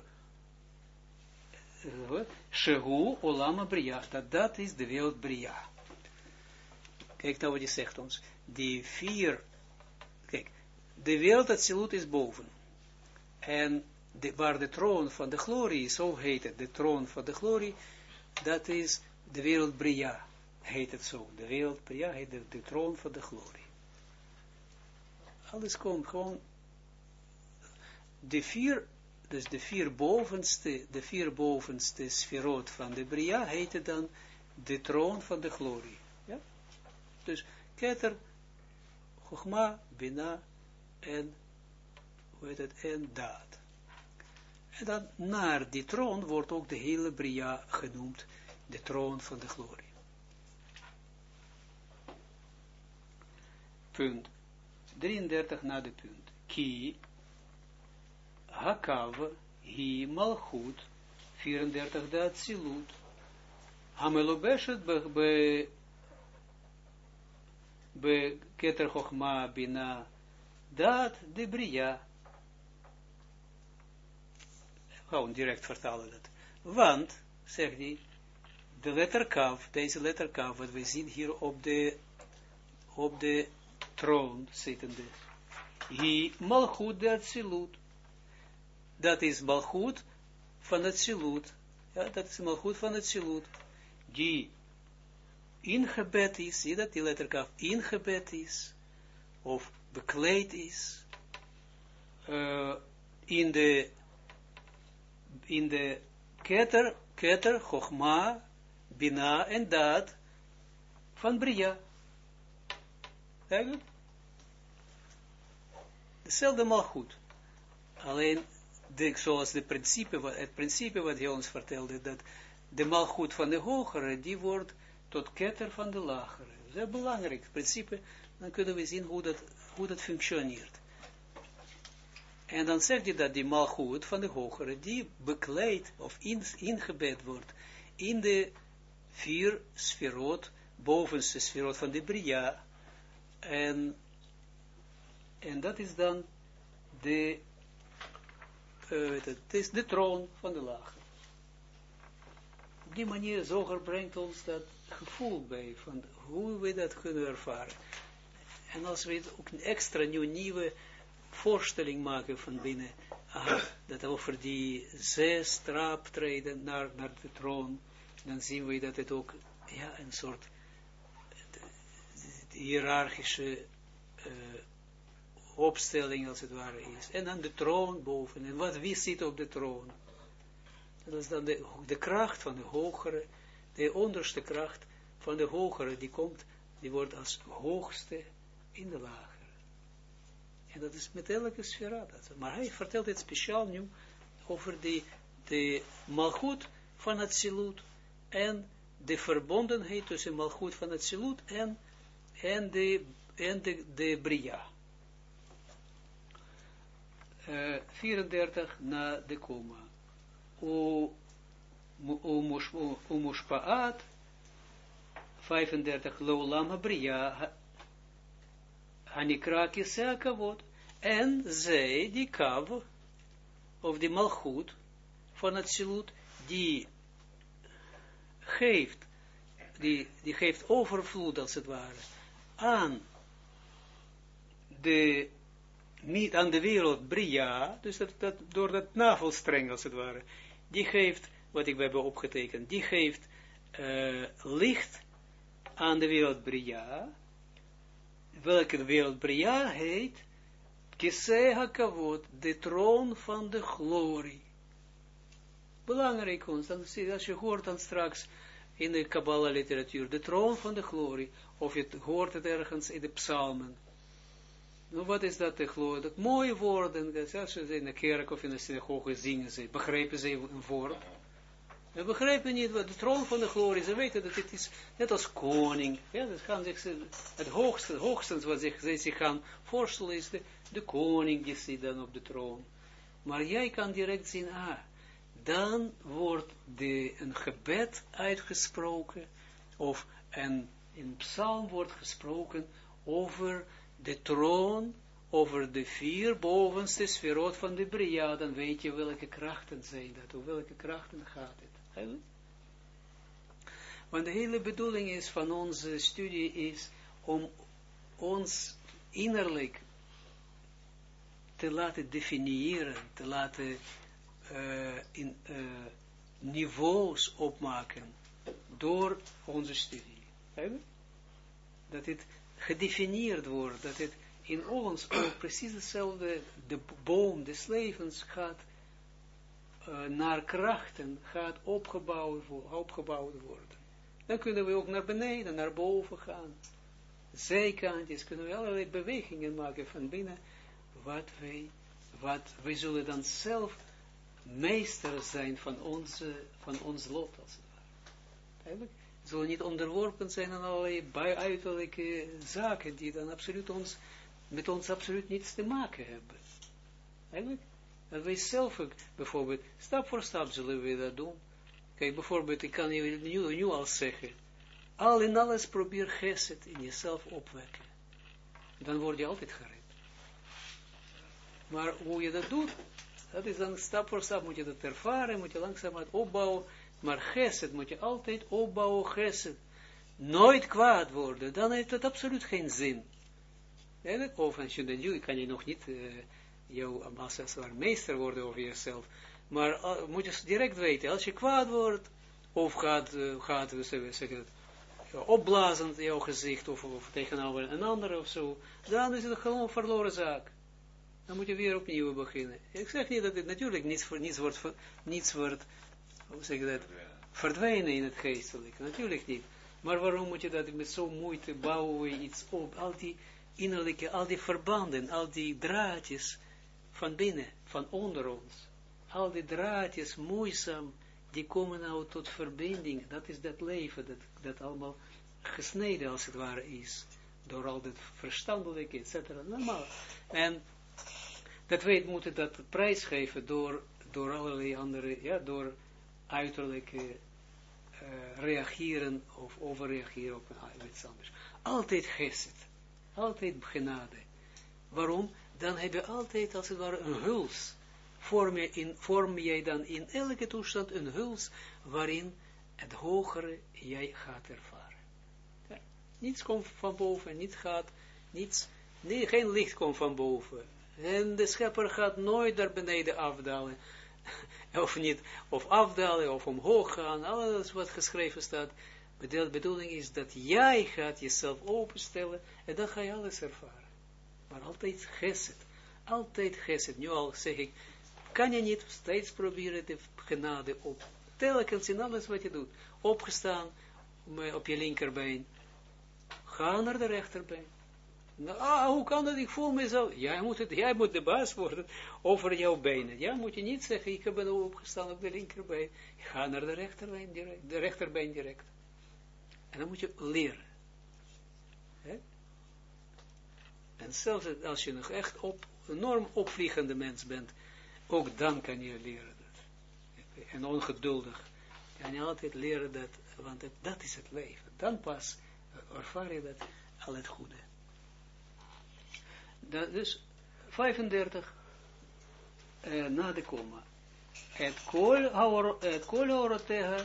uh, Shehu Olama Bria, dat, dat is de wereld Bria. Kijk nou wat hij zegt ons. Die vier, kijk, de wereld Atsilut is boven. En de, waar de troon van de glorie zo heet het, de troon van de glorie, dat is de wereld Bria, heet het zo. De wereld Bria heet de, troon van de glorie. Alles komt gewoon, de vier, dus de vier bovenste, de vier bovenste sferot van de Bria heette dan de troon van de glorie. Ja? Dus Keter, Chogma, Bina en, hoe heet het, en Daad. En dan naar die troon wordt ook de hele Bria genoemd, de troon van de glorie. Punt 33 na de punt. Ki, Hakav, Hi, Malchut, 34 de Atsilut, Hamelobeshet be, be, Keter Chochma Bina, Dat de Bria, gewoon direct vertalen dat. Want, zegt hij, de letter kaf, deze letter kaf, wat we zien hier op de, op de troon zittende, hi malchut de Atsilut. Dat is malchut van het Silut. Ja, dat is malchut van het Silut. Die ingebed is, zie dat die letterkaf ingebed is, of bekleed is, uh, in de, in de keter, keter, chogma, bina en daad van Bria. Hetzelfde maar goed. Alleen, de, zoals de principe, het principe wat hij ons vertelde, dat de malgoed van de hogere, die wordt tot ketter van de lagere. Dat is belangrijk. Principe, dan kunnen we zien hoe dat, hoe dat functioneert. En dan zegt hij dat die malgoed van de hogere, die bekleed of in, ingebed wordt in de vier sferot, bovenste sferot van de Bria. En, en dat is dan de, uh, het is de troon van de lager. Op die manier, Zoger brengt ons dat gevoel bij, van hoe we dat kunnen ervaren. En als we ook een extra nieuw, nieuwe voorstelling maken van binnen, ah, dat over die zes traptreden naar, naar de troon, dan zien we dat het ook ja, een soort hiërarchische uh, opstelling als het ware is. En dan de troon boven. En wat, wie zit op de troon? Dat is dan de, de kracht van de hogere, de onderste kracht van de hogere, die komt, die wordt als hoogste in de lagere. En dat is met elke sfera. Maar hij vertelt het speciaal nu over de, de malgoed van het silut en de verbondenheid tussen malgoed van het silut en, en, de, en de, de bria. Uh, 34 na de komma. Umushpaat 35 Lolam Bria Hanikra Kisea Kavod en zij die kav of die malchut van het silut die geeft die, die geeft overvloed als het ware aan de niet aan de wereld Bria, dus dat, door dat navelstreng als het ware, die geeft, wat ik heb opgetekend, die geeft uh, licht aan de wereld Bria, welke wereld Bria heet, Kisei HaKavod, de troon van de glorie. Belangrijk ons, als je hoort dan straks in de Kabbalah literatuur, de troon van de glorie, of je hoort het ergens in de psalmen, nou, wat is dat de glorie? Dat mooie woorden, als ze in de kerk of in de synagoge zingen ze, begrijpen ze een woord. Ze begrijpen niet wat de troon van de glorie, ze weten dat het is net als koning. Ja, dat gaan zich, het hoogste, het hoogste wat zich, zij zich gaan voorstellen is de, de koning die zit dan op de troon. Maar jij kan direct zien, ah, dan wordt een gebed uitgesproken, of een, in psalm wordt gesproken over de troon over de vier bovenste sferot van de Bria, dan weet je welke krachten zijn dat, over welke krachten gaat het. Want de hele bedoeling is van onze studie is om ons innerlijk te laten definiëren, te laten uh, in, uh, niveaus opmaken door onze studie. Dat het gedefinieerd wordt, dat het in ons ook precies hetzelfde, de boom des levens gaat uh, naar krachten, gaat opgebouwd, opgebouwd worden. Dan kunnen we ook naar beneden, naar boven gaan. Zijkantjes kunnen we allerlei bewegingen maken van binnen, wat wij, wat wij zullen dan zelf meester zijn van, onze, van ons lot, als het ware. Zullen niet onderworpen zijn aan allerlei uiterlijke zaken, die dan absoluut ons, met ons absoluut niets te maken hebben. Eigenlijk, dat wij zelf bijvoorbeeld, stap voor stap zullen we dat doen. Kijk, bijvoorbeeld, ik kan je nu, nu al zeggen, al in alles probeer geset in jezelf opwekken. Dan word je altijd gered. Maar hoe je dat doet, dat is dan stap voor stap, moet je dat ervaren, moet je langzaam opbouwen, maar geset moet je altijd opbouwen, geset. Nooit kwaad worden, dan heeft het absoluut geen zin. Of als je dan kan je nog niet uh, jouw ambassadeur meester worden over jezelf. Maar uh, moet je direct weten, als je kwaad wordt, of gaat, uh, gaat we zeggen, opblazen in jouw gezicht, of, of tegenover een ander of zo, dan is het gewoon een verloren zaak. Dan moet je weer opnieuw beginnen. Ik zeg niet dat het natuurlijk niets, wordt, niets wordt hoe verdwijnen in het geestelijke. Natuurlijk niet. Maar waarom moet je dat met zo'n moeite bouwen, iets op, al die innerlijke, al die verbanden, al die draadjes van binnen, van onder ons, al die draadjes, moeizaam, die komen nou tot verbinding, dat is dat leven, dat, dat allemaal gesneden als het ware is, door al dat verstandelijke, etc. Normaal. En dat weet, moeten dat prijsgeven door, door allerlei andere, ja, door uiterlijke uh, reageren of overreageren op iets anders. Altijd geset, altijd genade. Waarom? Dan heb je altijd als het ware een huls. Vorm, je in, vorm jij dan in elke toestand een huls waarin het hogere jij gaat ervaren. Niets komt van boven, niets gaat, niets, nee, geen licht komt van boven. En de schepper gaat nooit naar beneden afdalen. of niet, of afdalen, of omhoog gaan, alles wat geschreven staat. De bedoeling is dat jij gaat jezelf openstellen en dan ga je alles ervaren. Maar altijd geset, altijd geset. Nu al zeg ik, kan je niet steeds proberen de genade op, telkens in alles wat je doet, opgestaan op je linkerbeen, ga naar de rechterbeen. Nou, ah, hoe kan dat? Ik voel me zo. Jij moet, het, jij moet de baas worden over jouw benen. Ja, moet je niet zeggen, ik ben opgestaan op de linkerbeen. Ga naar de rechterbeen direct. De rechterbeen direct. En dan moet je leren. En zelfs als je nog echt op, enorm opvliegende mens bent, ook dan kan je leren dat. En ongeduldig. Kan je altijd leren dat, want dat is het leven. Dan pas ervaar je dat al het goede dat, dus 35 uh, na de komma. Het kol orotega,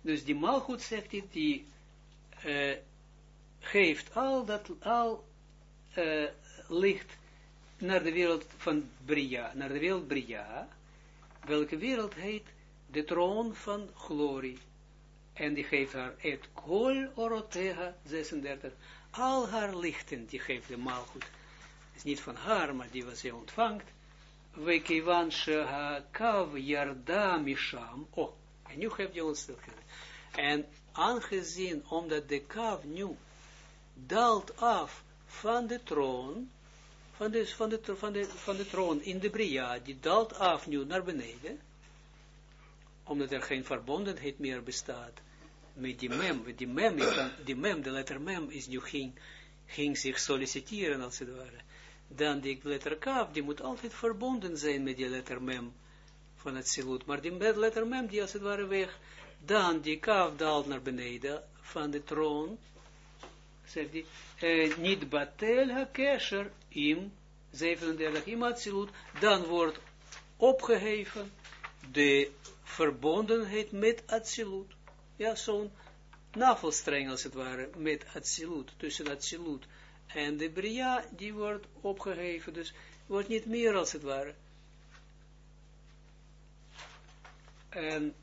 dus die malgoed zegt hij, die uh, geeft al dat, al uh, licht naar de wereld van Bria, naar de wereld Bria, welke wereld heet de troon van glorie. En die geeft haar het kol orotega, 36, al haar lichten, die geeft de maalgoed. Is niet van haar, maar die was zij ontvangt. Sheha kav yarda misham. Oh, en nu heb je ons En aangezien, omdat de kav nu daalt af van de troon, van de, van de, van de, van de troon in de Bria, die daalt af nu naar beneden, omdat er geen verbondenheid meer bestaat, met die mem, die mem, die mem, de letter mem is nu ging, ging zich solliciteren als het ware. Dan die letter kaf, die moet altijd verbonden zijn met die letter mem van het silut. Maar die letter mem, die als het ware weg, dan die kaf daalt naar beneden van de troon, zegt hij, eh, niet batel ha-kesher im, 37, im silut, dan wordt opgeheven de verbondenheid met Atsilut ja, zo'n navelstreng als het ware, met Atsilut, tussen Atsilut en de Bria, die wordt opgeheven, dus wordt niet meer als het ware. En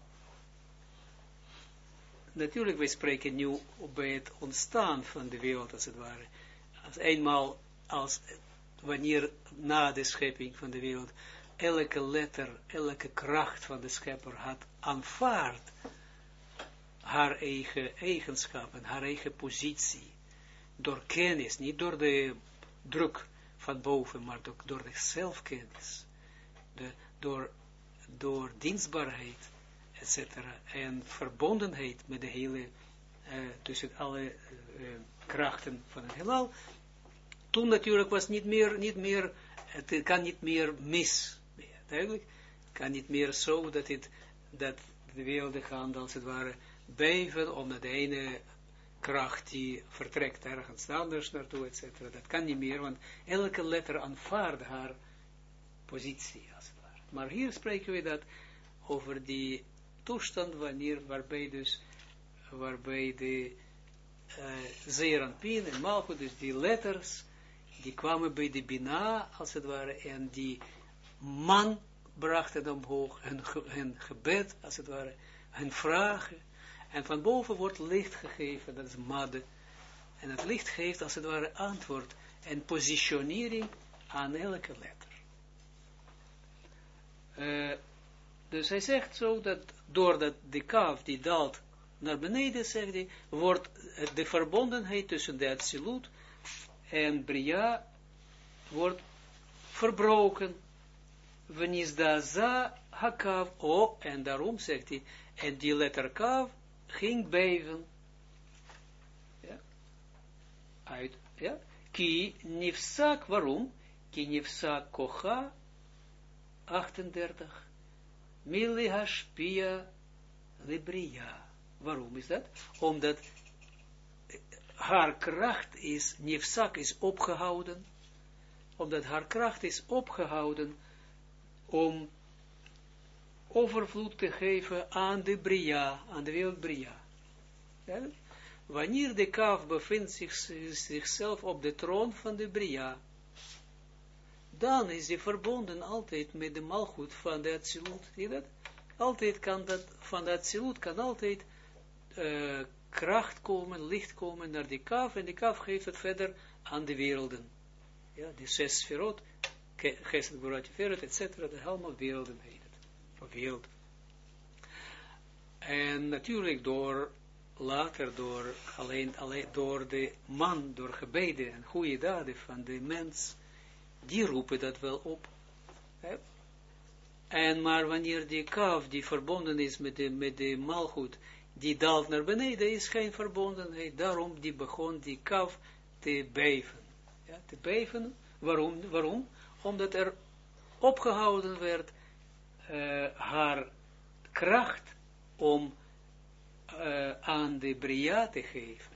natuurlijk, wij spreken nu bij het ontstaan van de wereld, als het ware. Als eenmaal, als wanneer na de schepping van de wereld, elke letter, elke kracht van de schepper had aanvaard, haar eigen eigenschappen, haar eigen positie, door kennis, niet door de druk van boven, maar door, de zelfkennis, de, door, door dienstbaarheid, etc. En verbondenheid met de hele, uh, tussen alle uh, krachten van het heelal. Toen natuurlijk was niet meer, niet meer, het kan niet meer mis, duidelijk, kan niet meer zo dat, het, dat de werelden gaan, als het ware, beven, omdat de ene kracht die vertrekt ergens anders naartoe, etc. Dat kan niet meer, want elke letter aanvaardt haar positie, als het ware. Maar hier spreken we dat over die toestand, wanneer, waarbij dus, waarbij de uh, Zeranpin en Malchut, dus die letters, die kwamen bij de Bina, als het ware, en die man brachten omhoog, hun, hun gebed, als het ware, hun vragen, en van boven wordt licht gegeven, dat is madde, en het licht geeft, als het ware, antwoord en positionering aan elke letter. Uh, dus hij zegt zo, dat doordat de kaaf die daalt naar beneden, zegt hij, wordt de verbondenheid tussen de absolute en Bria wordt verbroken. Wanneer da za hakav, oh, en daarom zegt hij, en die letter kav ging beven. Ja, uit, ja, ki nifsak, waarom? Ki nifsak kocha, 38, mili hashpia libria. Waarom is dat? Omdat haar kracht is, nifsak is opgehouden, omdat haar kracht is opgehouden om overvloed te geven aan de Bria, aan de wereld Bria. Ja? Wanneer de kaf bevindt zich, zichzelf op de troon van de Bria, dan is hij verbonden altijd met de malgoed van de Atsilut. Dat? Altijd kan dat, van de Atsilut kan altijd uh, kracht komen, licht komen naar die kaf, en die kaf geeft het verder aan de werelden. Ja, die zes sferot, Gesed, Gurat, Ferot, et cetera, de allemaal werelden. Of wereld. En natuurlijk door, later door, alleen, alleen door de man, door gebeden en goede daden van de mens, die roepen dat wel op. En maar wanneer die kaf, die verbonden is met de, met de malgoed, die daalt naar beneden, is geen verbondenheid. Daarom die begon die kaf te beven. Ja, te beven. Waarom? Waarom? Omdat er opgehouden werd uh, haar kracht om uh, aan de Bria te geven.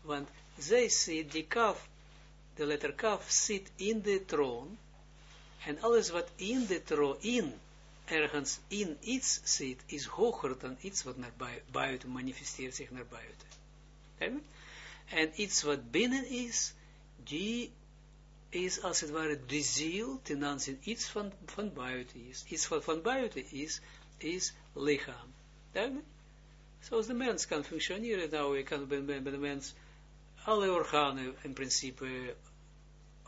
Want zij zit, die kaf, de letter kaf zit in de troon. En alles wat in de troon, in ergens in iets zit, is hoger dan iets wat naar buiten manifesteert zich naar buiten. En iets wat binnen is, die is als het ware de ziel ten aanzien iets van, van buiten is. Iets wat van buiten is, is lichaam. Duidelijk? Zoals de mens kan functioneren, nou, je kan bij, bij de mens alle organen in principe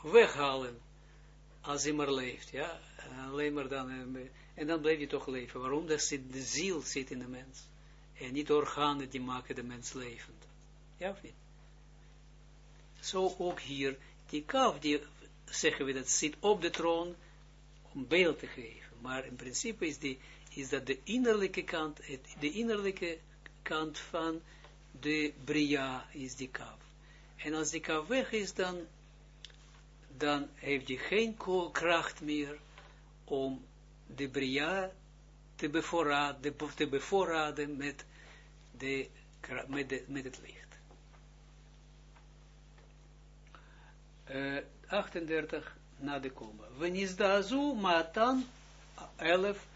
weghalen als hij maar leeft, ja. Alleen maar dan, eh, en dan blijf je toch leven. Waarom? Dat zit, de ziel zit in de mens. En niet organen die maken de mens levend. Ja of niet? Zo ook hier, die kaf, die zeggen we dat zit op de troon om beeld te geven. Maar in principe is, die, is dat de innerlijke kant, de innerlijke kant van de bria is die kaf. En als die kaf weg is, dan, dan heeft hij geen kracht meer om de bria te bevoorraden, te bevoorraden met, de, met, met het licht. Uh, 38 na de komma. Venizdazu matan 11,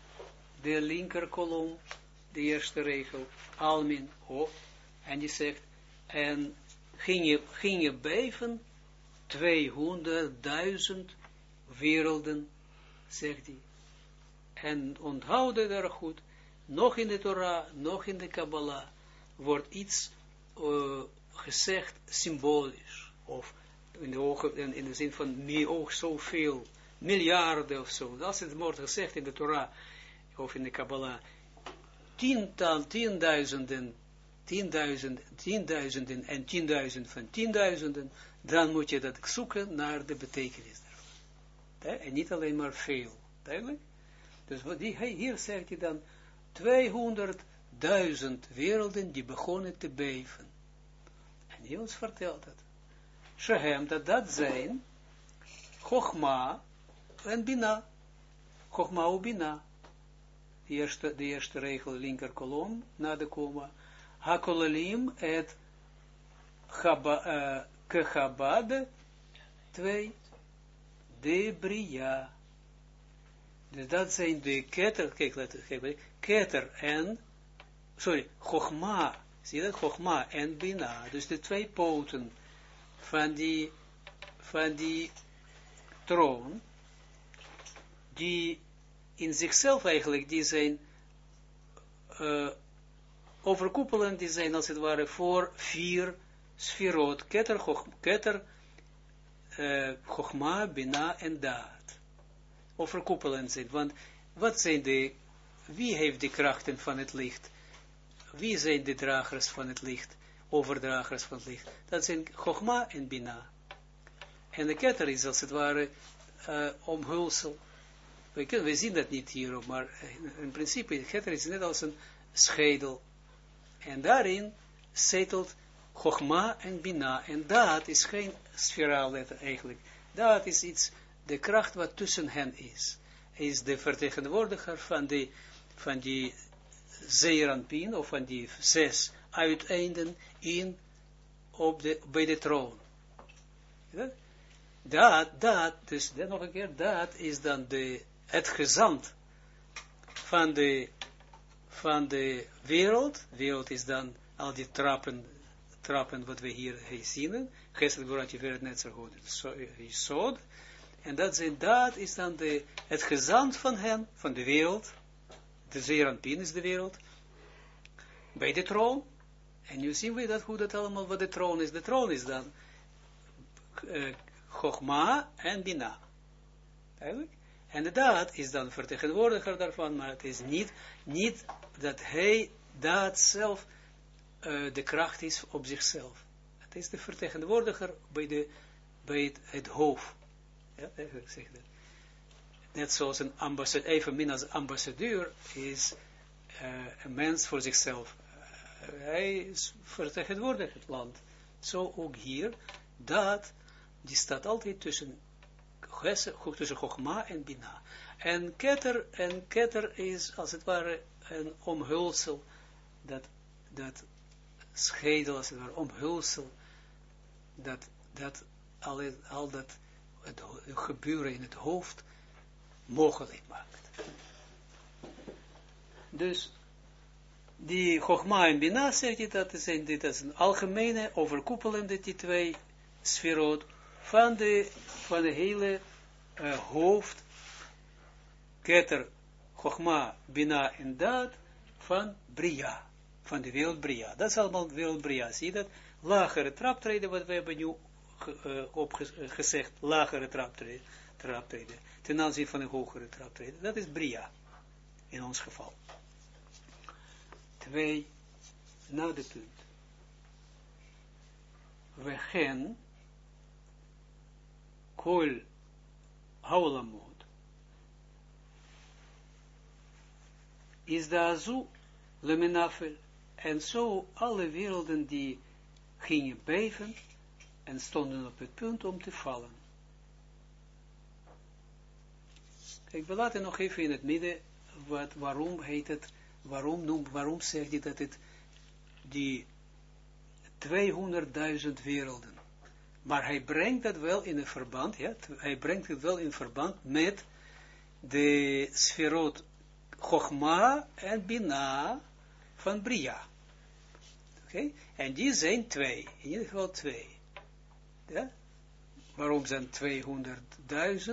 de linker kolom, de eerste regel, almin, of, en die zegt, en ging je, ging je beven 200.000 werelden, zegt hij. En onthouden daar goed, nog in de Torah, nog in de Kabbalah, wordt iets uh, gezegd symbolisch, of in de, in, de zin van meer oog zoveel, miljarden of zo. Dat is het wordt gezegd in de Torah, of in de Kabbalah, tiental, tienduizenden, tienduizenden, tienduizenden en tienduizend van tienduizenden, dan moet je dat zoeken naar de betekenis daarvan. En niet alleen maar veel, duidelijk? Dus hier zegt hij dan 200.000 werelden die begonnen te beven. En hij ons vertelt het. Shehem, dat dat zijn, Chogma en Bina. Chogma en Bina. De eerste, de eerste regel, linker kolom, na de. Hakolalim et uh, Kechabad, twee, de Bria. Dus dat zijn de ketter, kijk, let, kijk, en, sorry, Chogma Zie je dat? En Bina. Dus de twee poten van die, van die troon, die in zichzelf eigenlijk, die zijn uh, overkoepelend, die zijn als het ware voor vier sferot, keter, keter uh, chogma, bina en daad. Overkoepelend zijn, want wat zijn de, wie heeft de krachten van het licht? Wie zijn de dragers van het licht? Overdragers van het licht? Dat zijn chogma en bina. En de ketter is als het ware uh, omhulsel. We, kunnen, we zien dat niet hier, maar in principe, de ketter is net als een schedel. En daarin zetelt Chogma en Bina. En dat is geen sferaal letter eigenlijk. Dat is iets, de kracht wat tussen hen is. Is de vertegenwoordiger van die, van die zeeranpien, of van die zes uiteinden in, op de, bij de troon. Dat, dat, dus nog een keer, dat is dan de, het gezant van de, van de wereld. Wereld is dan al die trappen, trappen wat we hier zien. Gesed Goratje werd net zo goed. Sod. En dat, zijn, dat is dan de, het gezant van hen, van de wereld. De Zeranpin is de wereld. Bij de troon. En nu zien we dat, hoe dat allemaal, wat de troon is. De troon is dan uh, Chogma en Bina. Eigenlijk. En de daad is dan vertegenwoordiger daarvan, maar het is niet, niet dat hij daad zelf uh, de kracht is op zichzelf. Het is de vertegenwoordiger bij, de, bij het, het hoofd. Ja, eigenlijk zeg. Net zoals een ambassadeur, evenmin als ambassadeur is uh, een mens voor zichzelf. Hij vertegenwoordigt het land. Zo ook hier, dat, die staat altijd tussen tussen Chogma en Bina. En ketter, en ketter is als het ware een omhulsel, dat, dat schedel als het ware, omhulsel, dat, dat al, al dat het, gebeuren in het hoofd mogelijk maakt. Dus die Chogma en Bina zegt je dat, zijn, dit is een algemene, overkoepelende, die twee sferot, van de, van de hele uh, hoofd, keter, chogma, bina en daad, van Bria, van de wereld Bria. Dat is allemaal wereld Bria, zie je dat? Lagere traptreden, wat we hebben nu uh, opgezegd, lagere traptreden, traptreden, ten aanzien van de hogere traptreden. Dat is Bria, in ons geval. Twee, na de punt. We gaan kol haulamot is de azu lemenafel en zo alle werelden die gingen beven en stonden op het punt om te vallen. Kijk, we laten nog even in het midden, wat, waarom heet het, waarom, noem, waarom zegt hij dat het die 200.000 werelden maar hij brengt dat wel in een verband, ja, hij brengt het wel in verband met de sferot Chogma en Bina van Bria. Oké, en die zijn twee, in ieder geval twee. Ja? Waarom zijn 200.000?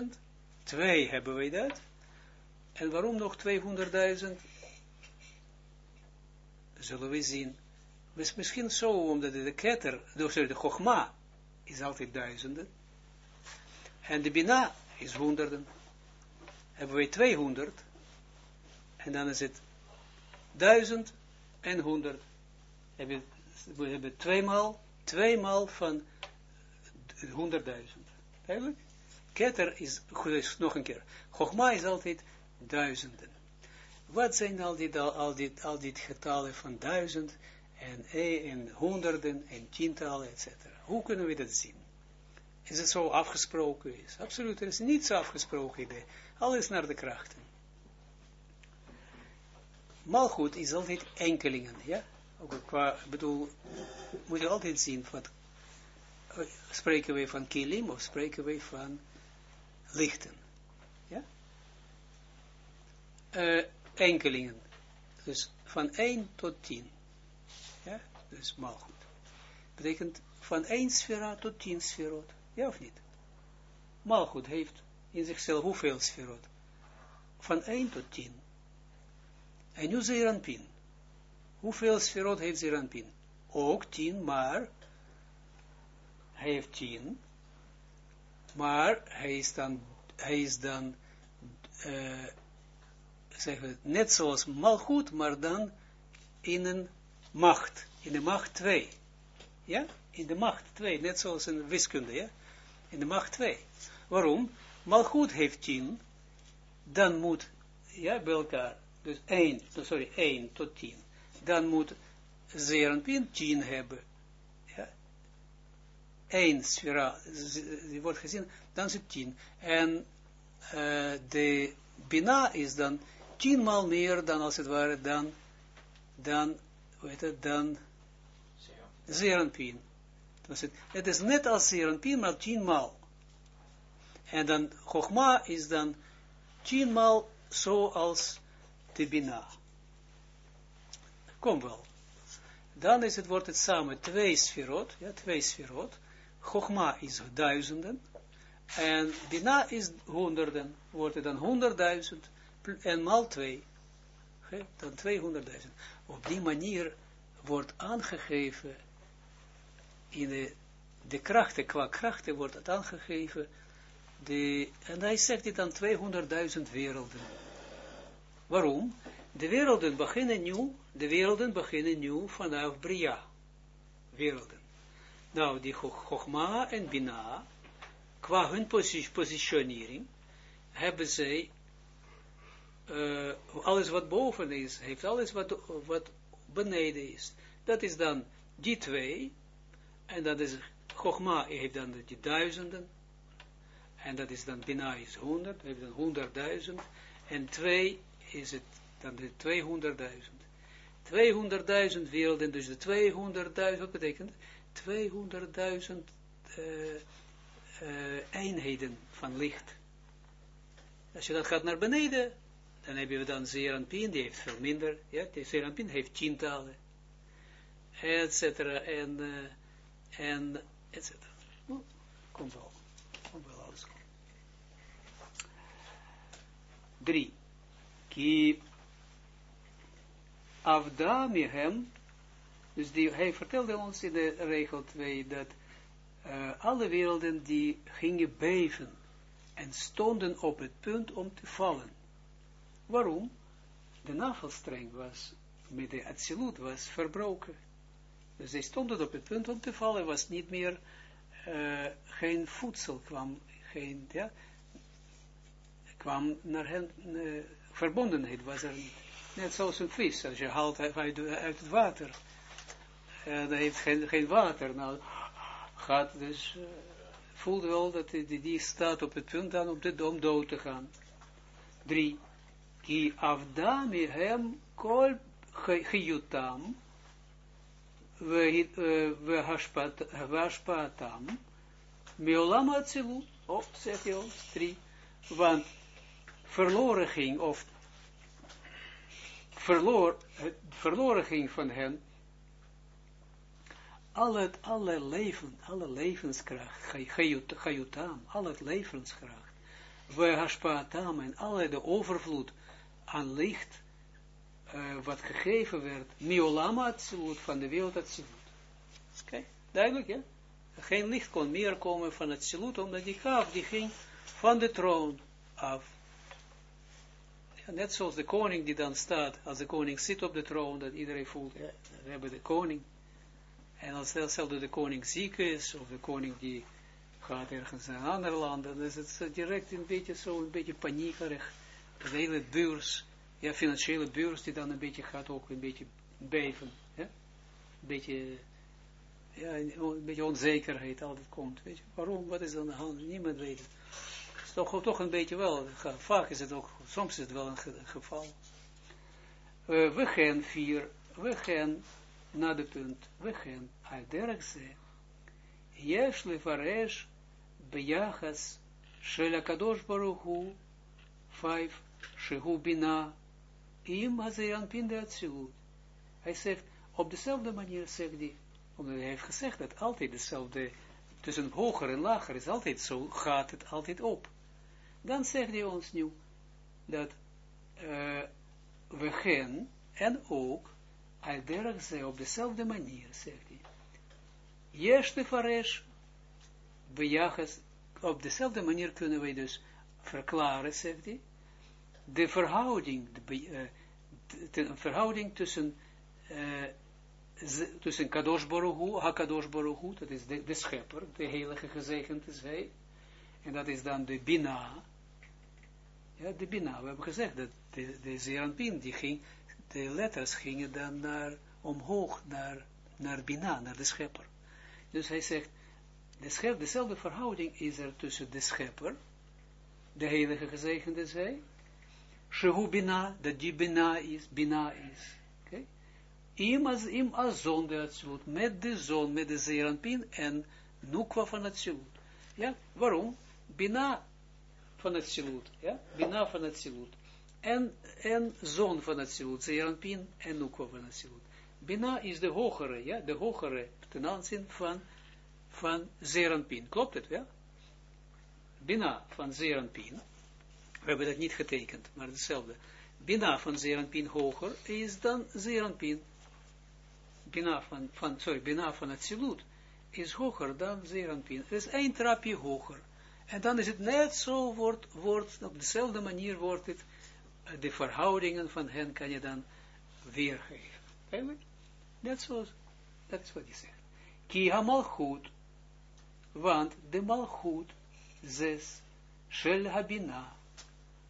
Twee hebben wij dat. En waarom nog 200.000? Zullen we zien. Dus misschien zo, omdat de ketter, dus de Chogma, is altijd duizenden. En de Bina is honderden. Hebben wij 200. En dan is het duizend en honderd. We hebben tweemaal, tweemaal van honderdduizend. Eigenlijk? Keter is, goed, nog een keer. Chogma is altijd duizenden. Wat zijn al die, al die, al die getallen van duizend en, en honderden en tientallen, etc. Hoe kunnen we dat zien? Is het zo afgesproken? Is? Absoluut, er is niets afgesproken. Alles naar de krachten. Malgoed is altijd enkelingen, ja? Ook qua, bedoel, moet je altijd zien, wat, spreken we van kilim of spreken we van lichten, ja? Uh, enkelingen, dus van 1 tot 10. Ja, dus malgoed. Betekent van 1 sfera tot 10 sferot. Ja of niet? Malgoed heeft in zichzelf hoeveel sferot? Van 1 tot 10. En nu Zeranpin. Hoeveel sferot heeft Zeranpin? Ook 10, maar hij heeft 10. Maar hij is dan, hij is dan uh, zeg het, net zoals malgoed, maar dan in een macht. In de macht 2. Ja? In de macht 2, net zoals in wiskunde, ja? In de macht 2. Waarom? Malgoed heeft 10, dan moet, ja, bij elkaar, dus 1, sorry, 1 tot 10. Dan moet Zerenpin 10 hebben. Ja? 1 sfera, die wordt gezien, dan is het 10. En uh, de Bina is dan tienmaal meer dan als het ware dan, dan, hoe heet het, dan Zeranpin. Het, het is net als Zeranpin, maar tienmaal. En dan Chogma is dan tienmaal zoals de. Kom wel. Dan is het, wordt het samen twee sferot, ja, twee sferot. Chogma is duizenden, en Bina is honderden, wordt het dan honderdduizend, en maal twee, dan 200.000. Op die manier wordt aangegeven, in de, krachten, qua krachten wordt het aangegeven, en hij zegt dit dan 200.000 werelden. Waarom? De werelden beginnen nieuw, de werelden beginnen nieuw vanaf Bria. Werelden. Nou, die Chogma en Bina, qua hun positionering, hebben zij uh, alles wat boven is, heeft alles wat, wat beneden is. Dat is dan die twee, en dat is, Chogma heeft dan die duizenden, en dat is dan Bina is honderd, heeft dan honderdduizend, en twee is het dan de tweehonderdduizend. 200.000 werelden, dus de 200.000, wat betekent? 200.000 uh, uh, eenheden van licht. Als je dat gaat naar beneden, dan hebben we dan Zeranpin, die heeft veel minder, ja, Zeranpin heeft tientallen, et cetera, en, uh, en, et cetera. Komt wel, komt wel alles. Drie. Ki afda hem, dus die, hij vertelde ons in de regel 2 dat uh, alle werelden die gingen beven en stonden op het punt om te vallen. Waarom? De navelstreng was, met de absolute was verbroken. Dus zij stonden op het punt om te vallen, was niet meer, uh, geen voedsel kwam, geen, ja, kwam naar hen, uh, verbondenheid was er niet. Net zoals een vis, als je haalt uit, uit het water, uh, heeft geen, geen water, nou, gaat dus, uh, voelde wel dat die, die staat op het punt dan op de, om dood te gaan. Drie. Ki avda mihem kol chiyutam we hashpatam meolam atzilut. Of, zegt ons, drie. Want verloren ging, of verloor, verloren ging van hen, al het, alle leven, alle levenskracht, chayutam, al het levenskracht, we hashpatam en alle de overvloed aan licht, uh, wat gegeven werd, miolama Atsilut, van de wereld Atsilut. Oké, duidelijk, ja? Geen licht kon meer komen van het Atsilut, omdat die gaf, die ging van de troon af. Ja, net zoals de koning die dan staat, als de koning zit op de troon, dat iedereen voelt, ja, we hebben de koning. En als zelfs de koning ziek is, of de koning die gaat ergens naar een ander land, dan is het direct een beetje zo, een beetje paniekerig de hele beurs, ja, financiële beurs, die dan een beetje gaat ook een beetje beven. Hè? Een beetje, ja, een beetje onzekerheid altijd komt. Weet je, waarom, wat is aan de hand, niemand weet het. is toch, toch een beetje wel, vaak is het ook, soms is het wel een geval. Uh, we gaan vier, we gaan naar de punt, we gaan uit dergse. Jesh lefaresh Faresh. shel Baruch Hu, 5 Shehu Bina, Im Hazeran Pinda. Hij zegt, op dezelfde manier zegt hij, omdat hij heeft gezegd dat altijd dezelfde, tussen hoger en lager is altijd zo, gaat het altijd op. Dan zegt hij ons nu, dat uh, we gaan, en ook, al ze op dezelfde manier, zegt hij. Eerste faresh, bejachas, op dezelfde manier kunnen wij dus verklaren, zegt hij, de verhouding, de, de, verhouding tussen, uh, tussen Kadosh Baruch dat is de, schepper, de heilige gezegend is hij, en dat is dan de Bina, ja, de Bina, we hebben gezegd dat de, de Zeranpin, die ging, de letters gingen dan naar, omhoog, naar, naar Bina, naar de schepper. Dus hij zegt, de dezelfde verhouding is er tussen de schepper, de heilige gezegende zij, Shehu Bina, dat die Bina is, Bina is. Okay? Im als, im als zon de Atsilut, met de zon, met de Zeranpin en Nukwa van Atsilut. Ja, waarom? Bina van het Silut, ja, Bina van het Silut. En, en zon van het Silut, Zeranpin en Nukwa van het Silut. Bina is de hogere, ja, de hogere ten aanzien van, van Zeranpin. Klopt het, ja? Bina van Zeranpin, we hebben dat niet getekend, maar hetzelfde. Bina van Zeranpin hoger is dan Zeranpin. Bina van, van, sorry, Bina van het is hoger dan Zeranpin. Het is één trapje hoger. En dan is het net zo, wordt, wordt op dezelfde manier wordt het, eh, de verhoudingen van hen kan je dan weergeven. Net zoals, dat is wat hij zegt. Ki goed, want de malchut, zes, shel habina,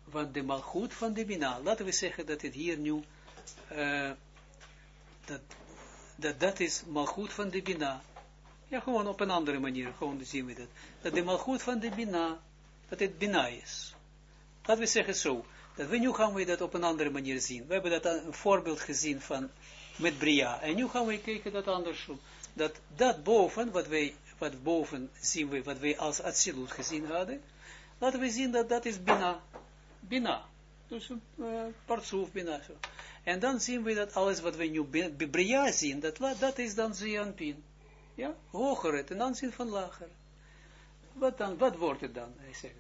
want de malchut van de bina, laten we zeggen dat het hier nu, uh, dat, dat dat is malchut van de bina, ja, gewoon op een andere manier, gewoon zien we dat. Dat de malgoed van de Bina, dat het Bina is. Laten we zeggen zo, dat we nu gaan we dat op een andere manier zien. We hebben dat een voorbeeld gezien van, met Bria. En nu gaan we kijken dat andersom. Dat, dat boven, wat wij, wat boven zien we, wat wij als Atsilut gezien hadden, laten we zien dat dat is Bina. Bina. Dus uh, partsoef Bina. En dan zien we dat alles wat we nu Bria zien, dat, dat is dan Zianpin. Ja, hogere ten aanzien van lager. Wat dan, wat wordt het dan? Hij zegt,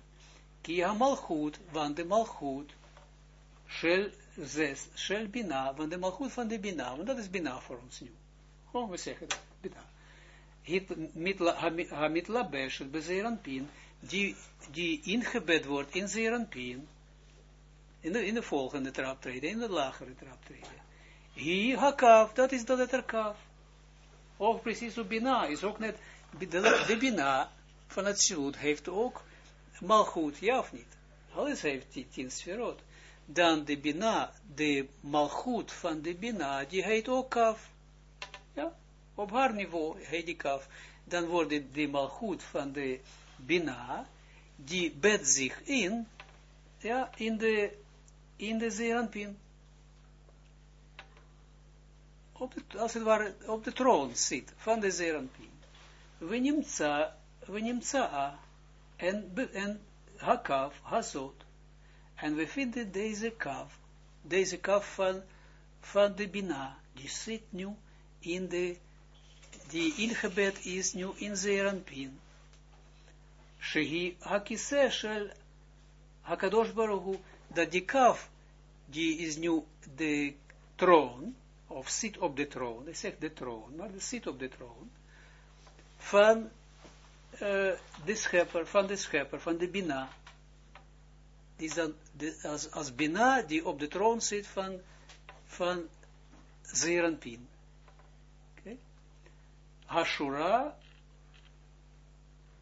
Kia malchut, want de malchut, shel zes, shel bina, want de malchut van de bina, want dat is bina voor ons nu. Gewoon we zeggen dat, bina. Hamit labeshet bezeranpin, die, die ingebed wordt in zeranpin, in de, in de volgende traptreden, in de lagere traptreden. Hi hakaf, dat is de letter kaf. Of precies op Bina is ook net, de, Bina van het Silut heeft ook Malchut, ja of niet? Alles heeft die tien sferot. Dan de Bina, de Malchut van de Bina, die heet ook Kaf. Ja, op haar niveau heet die Kaf. Dan wordt de, de Malchut van de Bina, die bedt zich in, ja, in de, in de Zeranpin op de, als het ware op de troon zit van de Zeranpin. We nimtza en, en hakaf, hazot. En we vinden deze kaf, deze kaf van, van de Bina, die zit nu in de, die ingebed is nu in Zeranpin. Shehi hakise shel hakadosh baruch dat die kaf, die is nu de troon, of zit op de troon, hij zegt de troon, maar zit op de troon, van uh, de schepper, van de schepper, van de Bina. Die is dan als, als Bina die op de troon zit van, van Zeranpin. Okay. Hashura,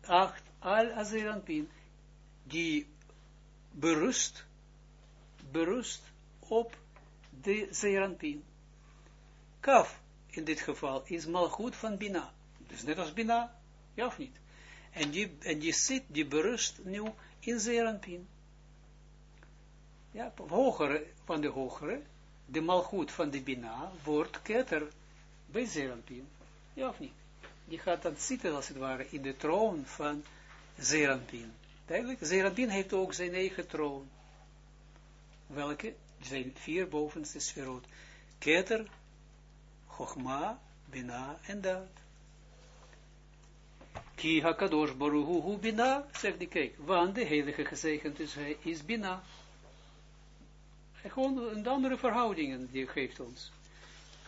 acht, al Azeranpin, die berust, berust op de Zeranpin. Kaf, in dit geval, is malgoed van Bina. Dus net als Bina, ja of niet? En die, en die zit, die berust nu in Zeranpin. Ja, hogere, van de hogere, de malgoed van de Bina, wordt ketter bij Zeranpin. Ja of niet? Die gaat dan zitten, als het ware, in de troon van Zeranpin. Duidelijk, Zeranpin heeft ook zijn eigen troon. Welke? Zijn vier bovenste sferot. Keter, Chogma, Bina en dat. Ki hakadosh baruhu hu bina, zegt die kijk, want de heilige gezegend is, hij is bina. Gewoon een andere verhoudingen die geeft ons.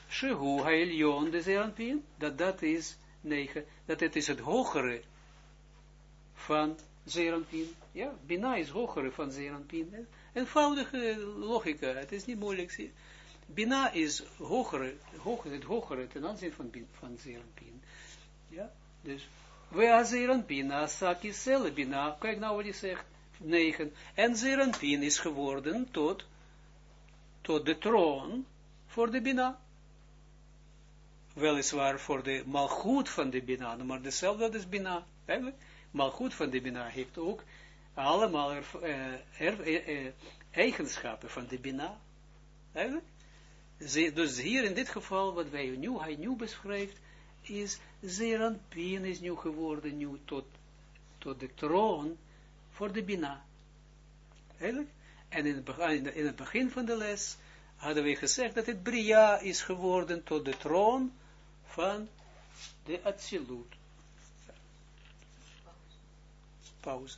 Shehu haelion de zeranpin, dat dat is, negen, dat het is het hogere van zeranpin. Ja, bina is hogere van zeranpin. Eenvoudige logica, het is niet moeilijk. Bina is hogere, hogere het hogere ten aanzien van, van zeranpin. Ja, dus we zeranpin, asakisele bina, kijk nou wat hij zegt, 9. En zeranpin is geworden tot, tot de troon voor de bina weliswaar voor de malgoed van de Bina, maar dezelfde is Bina. Malgoed van de Bina heeft ook allemaal er, uh, er, uh, eigenschappen van de Bina. Eigenlijk. Dus hier in dit geval, wat wij nu, hij nu beschrijft, is Zeranpien is nu geworden, nu tot, tot de troon voor de Bina. Eigenlijk. En in het, in het begin van de les hadden we gezegd dat het Bria is geworden tot de troon van de Atsilut. Pauze.